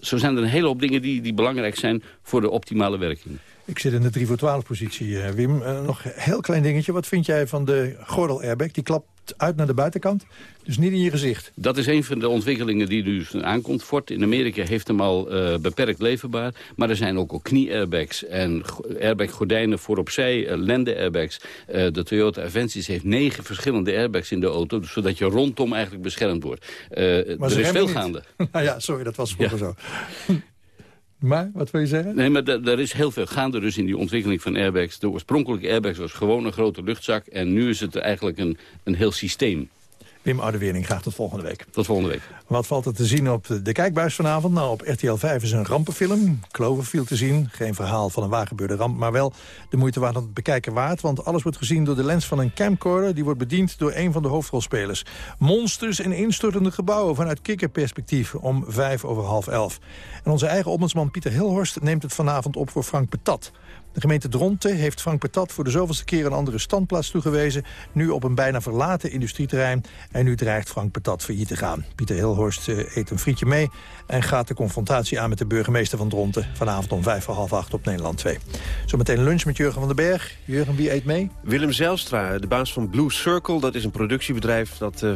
Zo zijn er een hele hoop dingen die, die belangrijk zijn... voor de optimale werking.
Ik zit in de 3 voor 12 positie, uh, Wim. Uh, nog een heel klein dingetje. Wat vind jij van de gordel airbag? Die klapt uit naar de buitenkant, dus niet in je gezicht.
Dat is een van de ontwikkelingen die dus aankomt. Ford in Amerika heeft hem al uh, beperkt leverbaar. Maar er zijn ook, ook knie-airbags en airbag-gordijnen voor opzij, uh, lende-airbags. Uh, de Toyota Avensis heeft negen verschillende airbags in de auto... zodat je rondom eigenlijk beschermd wordt. er is veel gaande.
nou ja, sorry, dat was vroeger ja. zo. Maar, wat wil je zeggen?
Nee, maar er is heel veel gaande dus in die ontwikkeling van airbags. De oorspronkelijke airbags was gewoon een grote luchtzak... en nu is het eigenlijk een, een heel systeem.
Wim Oudewering, graag tot volgende week.
Tot volgende week.
Wat valt er te zien op de kijkbuis vanavond? Nou, op RTL 5 is een rampenfilm. Cloverfield te zien. Geen verhaal van een waargebeurde ramp, maar wel de moeite waard om het bekijken waard. Want alles wordt gezien door de lens van een camcorder. Die wordt bediend door een van de hoofdrolspelers. Monsters in instortende gebouwen vanuit kikkerperspectief om vijf over half elf. En onze eigen ombudsman Pieter Hilhorst neemt het vanavond op voor Frank Patat. De gemeente Dronten heeft Frank Patat voor de zoveelste keer een andere standplaats toegewezen. Nu op een bijna verlaten industrieterrein. En nu dreigt Frank Patat failliet te gaan. Pieter Hilhorst uh, eet een frietje mee en gaat de confrontatie aan met de burgemeester van Dronten. Vanavond om vijf voor half acht op Nederland 2. Zometeen lunch met Jurgen van den Berg. Jurgen, wie eet mee?
Willem Zijlstra, de baas van Blue Circle. Dat is een productiebedrijf dat uh,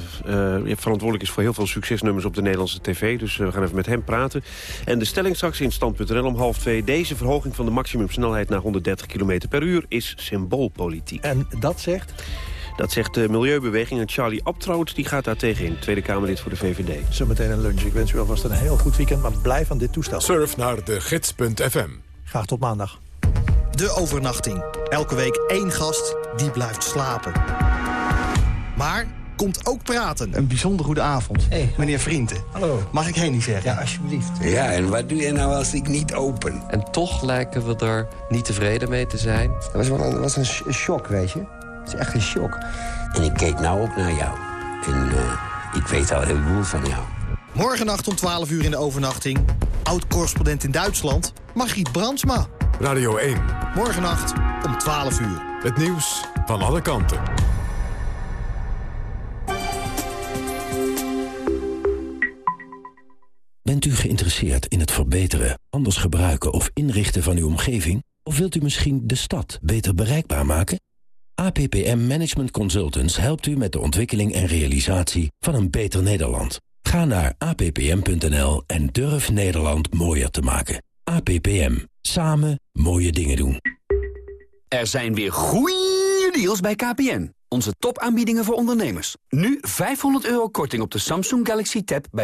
uh, verantwoordelijk is voor heel veel succesnummers op de Nederlandse tv. Dus we gaan even met hem praten. En de stelling straks in stand.nl om half twee. Deze verhoging van de maximumsnelheid naar 130 km per uur is symboolpolitiek.
En dat zegt?
Dat zegt de Milieubeweging en Charlie Abtroot die gaat daar tegenin. Tweede Kamerlid voor de VVD.
Zometeen een lunch. Ik wens u alvast een heel goed weekend, maar blijf aan dit toestel.
Surf naar de gids.fm.
Graag tot maandag.
De overnachting. Elke week één gast die blijft slapen. Maar komt ook praten.
Een bijzonder goede avond. Meneer Vrienden. Hallo. Mag ik Henny zeggen? Ja, alsjeblieft.
Ja, en wat doe je nou als ik niet open?
En toch lijken we er niet tevreden mee te zijn.
Dat was wel een, was een sh- een shock, weet je. Het is echt een shock.
En ik keek nou ook naar jou. En eh, ik weet al heel veel van jou.
Morgennacht om 12 uur in de overnachting. Oud-correspondent in Duitsland, Margriet Brandsma.
Radio 1.
Morgennacht om 12 uur.
Het nieuws van alle kanten.
Bent u geïnteresseerd in het verbeteren, anders gebruiken of inrichten van uw omgeving? Of wilt u misschien de stad beter bereikbaar maken? APPM Management Consultants helpt u met de ontwikkeling en realisatie van een beter Nederland. Ga naar appm.nl en durf Nederland mooier te maken. APPM. Samen mooie dingen doen.
Er zijn weer goeie deals bij KPN. Onze topaanbiedingen voor ondernemers. Nu 500 euro korting op de Samsung Galaxy Tab bij